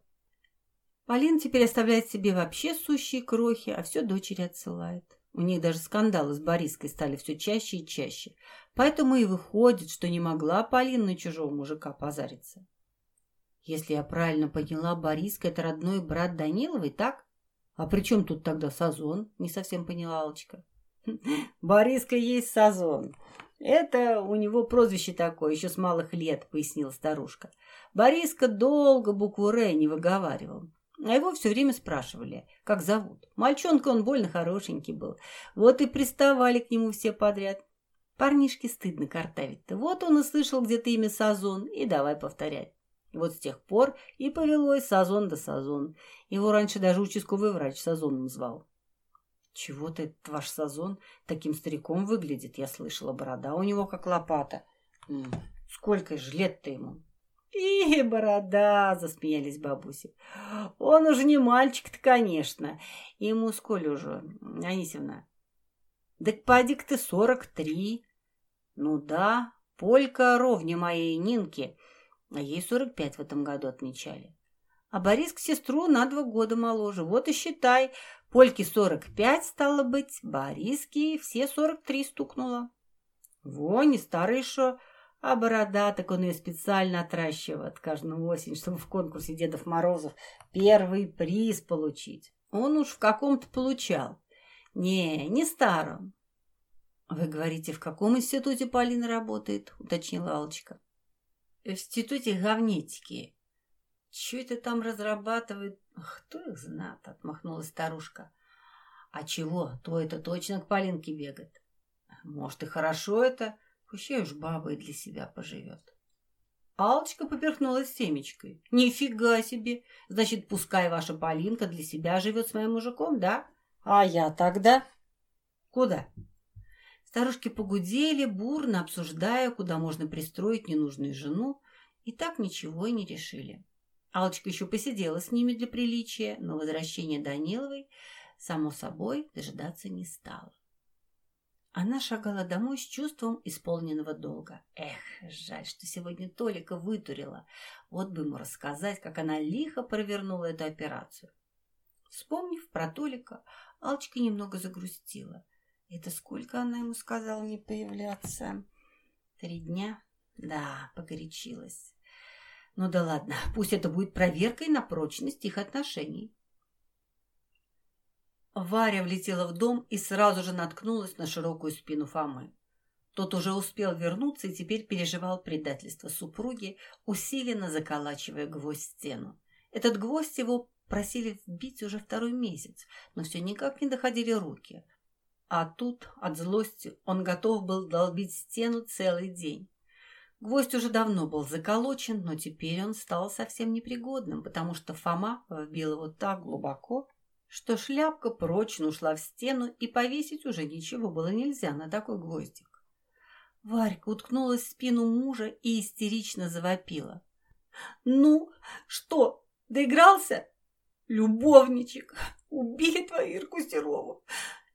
[SPEAKER 1] Полина теперь оставляет себе вообще сущие крохи, а все дочери отсылает. У них даже скандалы с Бориской стали все чаще и чаще. Поэтому и выходит, что не могла Полина на чужого мужика позариться. Если я правильно поняла, Бориска — это родной брат Даниловой, так? А при чем тут тогда Сазон? Не совсем поняла Алочка. Бориска есть Сазон. Это у него прозвище такое, еще с малых лет, пояснила старушка. Бориска долго букву «Р» не выговаривал. А его все время спрашивали, как зовут. Мальчонка он больно хорошенький был. Вот и приставали к нему все подряд. Парнишке стыдно картавить-то. Вот он услышал где-то имя Сазон и давай повторять. Вот с тех пор и повелось Сазон да Сазон. Его раньше даже участковый врач Сазоном звал. Чего-то этот ваш Сазон таким стариком выглядит, я слышала. Борода у него как лопата. Сколько же лет-то ему? «И борода!» — засмеялись бабуси. «Он уже не мальчик-то, конечно. Ему сколь уже, Анисевна?» «Так поди ты сорок три». «Ну да, Полька ровня моей Нинки, а ей сорок пять в этом году отмечали. А Борис к сестру на два года моложе. Вот и считай, Сорок пять стало быть, Бориске все сорок три стукнуло». «Во, не старый еще!» А борода, так он ее специально отращивает каждую осень, чтобы в конкурсе Дедов Морозов первый приз получить. Он уж в каком-то получал. Не, не старом. Вы говорите, в каком институте Полина работает? Уточнила Алочка. в институте говнетики. Че это там разрабатывают? Кто их знает, отмахнулась старушка. А чего? То это точно к Полинке бегает. Может, и хорошо это, пущай уж баба и для себя поживет. Алочка поперхнулась семечкой. Нифига себе! Значит, пускай ваша Полинка для себя живет с моим мужиком, да? А я тогда? Куда? Старушки погудели, бурно обсуждая, куда можно пристроить ненужную жену, и так ничего и не решили. Алочка еще посидела с ними для приличия, но возвращение Даниловой, само собой, дожидаться не стала. Она шагала домой с чувством исполненного долга. Эх, жаль, что сегодня Толика вытурила. Вот бы ему рассказать, как она лихо провернула эту операцию. Вспомнив про Толика, Алочка немного загрустила. Это сколько она ему сказала не появляться? Три дня? Да, погорячилась. Ну да ладно, пусть это будет проверкой на прочность их отношений. Варя влетела в дом и сразу же наткнулась на широкую спину Фомы. Тот уже успел вернуться и теперь переживал предательство супруги, усиленно заколачивая гвоздь в стену. Этот гвоздь его просили вбить уже второй месяц, но все никак не доходили руки. А тут, от злости, он готов был долбить стену целый день. Гвоздь уже давно был заколочен, но теперь он стал совсем непригодным, потому что Фома вбил его так глубоко, что шляпка прочно ушла в стену, и повесить уже ничего было нельзя на такой гвоздик. Варька уткнулась в спину мужа и истерично завопила. «Ну, что, доигрался? Любовничек, убили твою Ирку Серову.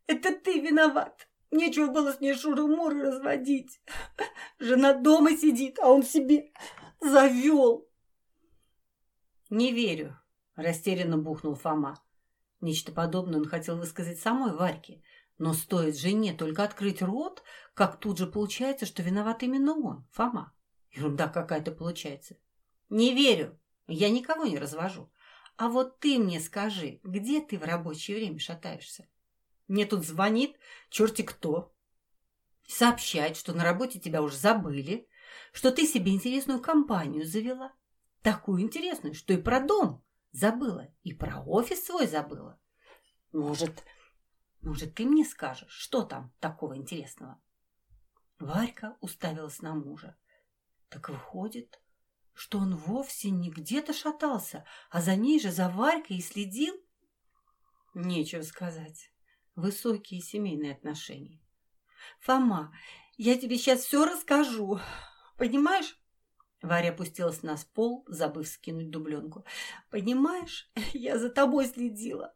[SPEAKER 1] Это ты виноват. Нечего было с ней шуры-муры разводить. Жена дома сидит, а он себе завел». «Не верю», – растерянно бухнул Фома. Нечто подобное он хотел высказать самой Варьке, но стоит жене только открыть рот, как тут же получается, что виноват именно он, Фома. Ерунда какая-то получается. Не верю, я никого не развожу. А вот ты мне скажи, где ты в рабочее время шатаешься? Мне тут звонит черти кто. Сообщает, что на работе тебя уже забыли, что ты себе интересную компанию завела. Такую интересную, что и про дом Забыла. И про офис свой забыла. Может, может, ты мне скажешь, что там такого интересного? Варька уставилась на мужа. Так выходит, что он вовсе не где-то шатался, а за ней же за Варькой и следил? Нечего сказать. Высокие семейные отношения. Фома, я тебе сейчас все расскажу. Понимаешь? Варя опустилась на пол, забыв скинуть дубленку. «Понимаешь, я за тобой следила.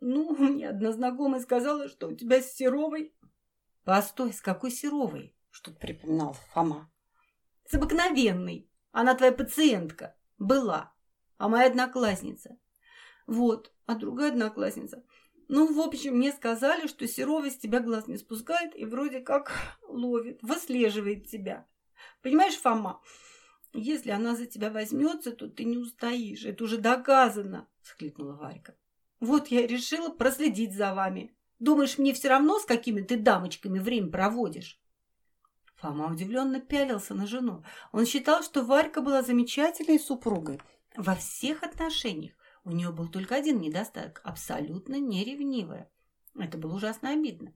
[SPEAKER 1] Ну, мне одна знакомая сказала, что у тебя с Серовой...» «Постой, с какой Серовой?» Что-то припоминал Фома. «С обыкновенной. Она твоя пациентка. Была. А моя одноклассница. Вот, а другая одноклассница. Ну, в общем, мне сказали, что Серова с тебя глаз не спускает и вроде как ловит, выслеживает тебя. Понимаешь, Фома, если она за тебя возьмется, то ты не устоишь. Это уже доказано, — схлипнула Варька. Вот я и решила проследить за вами. Думаешь, мне все равно, с какими ты дамочками время проводишь? Фома удивленно пялился на жену. Он считал, что Варька была замечательной супругой во всех отношениях. У нее был только один недостаток – абсолютно неревнивая. Это было ужасно обидно.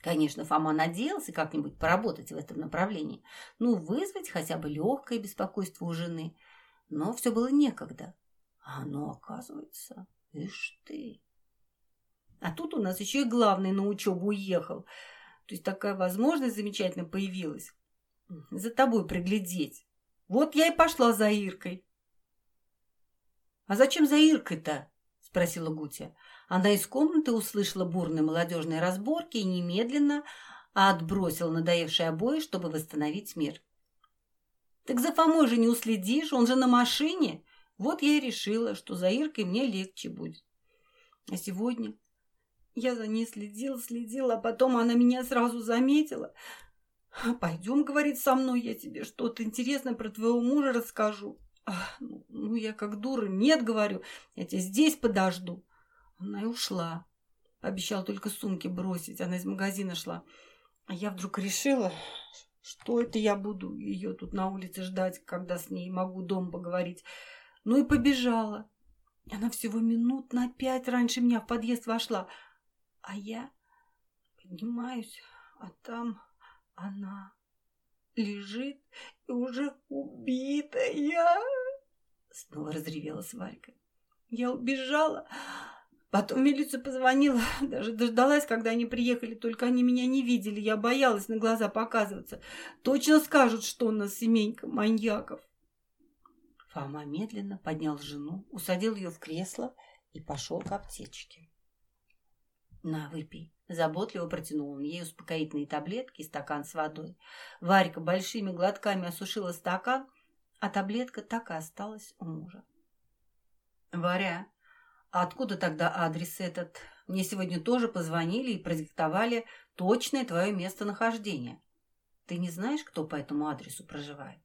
[SPEAKER 1] Конечно, Фома надеялся как-нибудь поработать в этом направлении, ну, вызвать хотя бы легкое беспокойство у жены. Но все было некогда. А оно, оказывается, ишь ты. А тут у нас еще и главный на учебу уехал. То есть такая возможность замечательно появилась. За тобой приглядеть. Вот я и пошла за Иркой. — А зачем за Иркой-то? — спросила Гутя. Она из комнаты услышала бурные молодежные разборки и немедленно отбросила надоевшие обои, чтобы восстановить мир. «Так за Фомой же не уследишь, он же на машине. Вот я и решила, что за Иркой мне легче будет. А сегодня я за ней следила, следила, а потом она меня сразу заметила. «Пойдем, — говорит, — со мной, я тебе что-то интересное про твоего мужа расскажу». Ну, я как дура, нет, говорю, я тебя здесь подожду. Она и ушла. Обещала только сумки бросить. Она из магазина шла. А я вдруг решила,
[SPEAKER 2] Что это я буду ее тут на улице ждать, когда с ней могу дома поговорить? Ну и побежала. Она всего минут на пять раньше меня в подъезд вошла. А я поднимаюсь, а там она лежит и уже убитая. Снова разревелась Варька. Я убежала, потом милицию позвонила, даже дождалась, когда они приехали, только они меня не видели, я боялась на глаза показываться. Точно скажут, что у нас семейка маньяков.
[SPEAKER 1] Фома медленно поднял жену, усадил ее в кресло и пошел к аптечке. «На, выпей». Заботливо протянул он ей успокоительные таблетки и стакан с водой. Варька большими глотками осушила стакан, а таблетка так и осталась у мужа. «Варя, а откуда тогда адрес этот? Мне сегодня тоже позвонили и продиктовали точное твое местонахождение. Ты не знаешь, кто по этому адресу проживает?»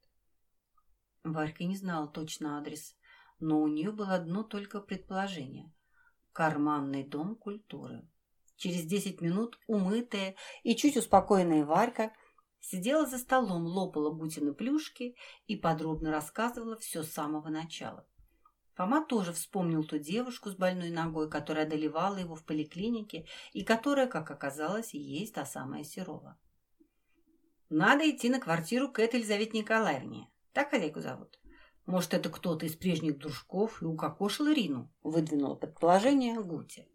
[SPEAKER 1] Варька не знала точно адрес, но у нее было одно только предположение – карманный дом культуры. Через десять минут умытая и чуть успокоенная Варька сидела за столом, лопала Гутины плюшки и подробно рассказывала все с самого начала. Фома тоже вспомнил ту девушку с больной ногой, которая одолевала его в поликлинике и которая, как оказалось, есть та самая Серова. «Надо идти на квартиру к этой Елизавете Николаевне. Так хозяйку зовут?» «Может, это кто-то из прежних дружков и укокошил Ирину?» – выдвинула предположение Гути.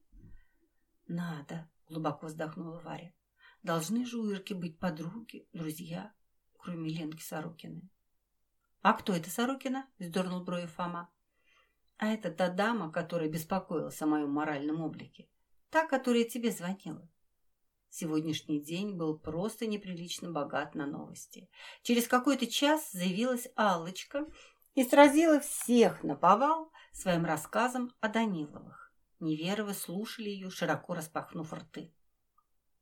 [SPEAKER 1] «Надо», — глубоко вздохнула Варя. «Должны же у Ирки быть подруги, друзья, кроме Ленки Сорокиной». «А кто это Сорокина?» — вздернул брови Фома. «А это та дама, которая беспокоилась о моем моральном облике. Та, которая тебе звонила». Сегодняшний день был просто неприлично богат на новости. Через какой-то час заявилась Аллочка и сразила всех на повал своим рассказом о Даниловых. Неверовы слушали ее, широко распахнув рты.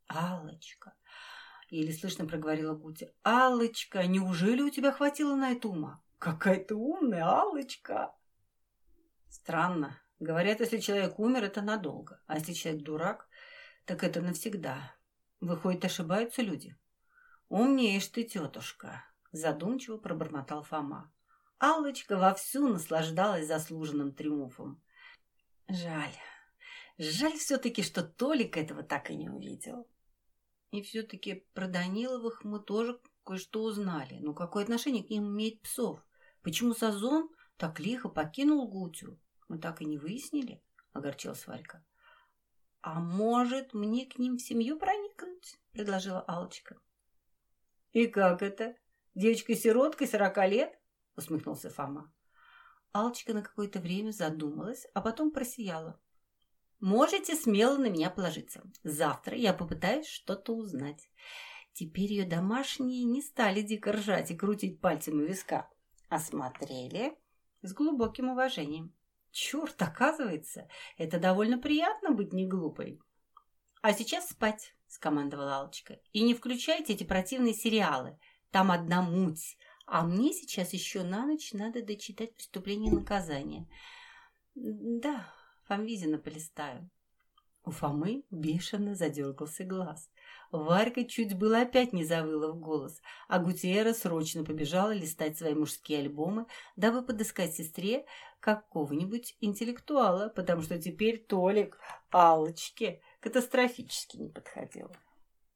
[SPEAKER 1] «Аллочка!» — еле слышно проговорила Гутя. «Аллочка, неужели у тебя хватило на это ума? Какая ты умная, Аллочка!» «Странно. Говорят, если человек умер, это надолго. А если человек дурак, так это навсегда. Выходит, ошибаются люди». «Умнеешь ты, тетушка!» — задумчиво пробормотал Фома. Аллочка вовсю наслаждалась заслуженным триумфом. Жаль. Жаль все-таки, что Толик этого так и не увидел. И все-таки про Даниловых мы тоже кое-что узнали. Но какое отношение к ним имеет псов? Почему Сазон так лихо покинул Гутю? Мы так и не выяснили, огорчилась Варька. А может, мне к ним в семью проникнуть? предложила Алочка. И как это? Девочка-сиротка сорока лет? усмехнулся Фома. Алчка на какое-то время задумалась, а потом просияла. «Можете смело на меня положиться. Завтра я попытаюсь что-то узнать». Теперь ее домашние не стали дико ржать и крутить пальцем у виска, а с глубоким уважением. Черт, оказывается, это довольно приятно быть не глупой. «А сейчас спать», — скомандовала Алочка. «И не включайте эти противные сериалы. Там одна муть, а мне сейчас еще на ночь надо дочитать преступление и наказание. Да, Фомвизина полистаю. У Фомы бешено задергался глаз. Варька чуть было опять не завыла в голос, а Гутиера срочно побежала листать свои мужские альбомы, дабы подыскать сестре какого-нибудь интеллектуала, потому что теперь Толик Аллочке катастрофически не подходил.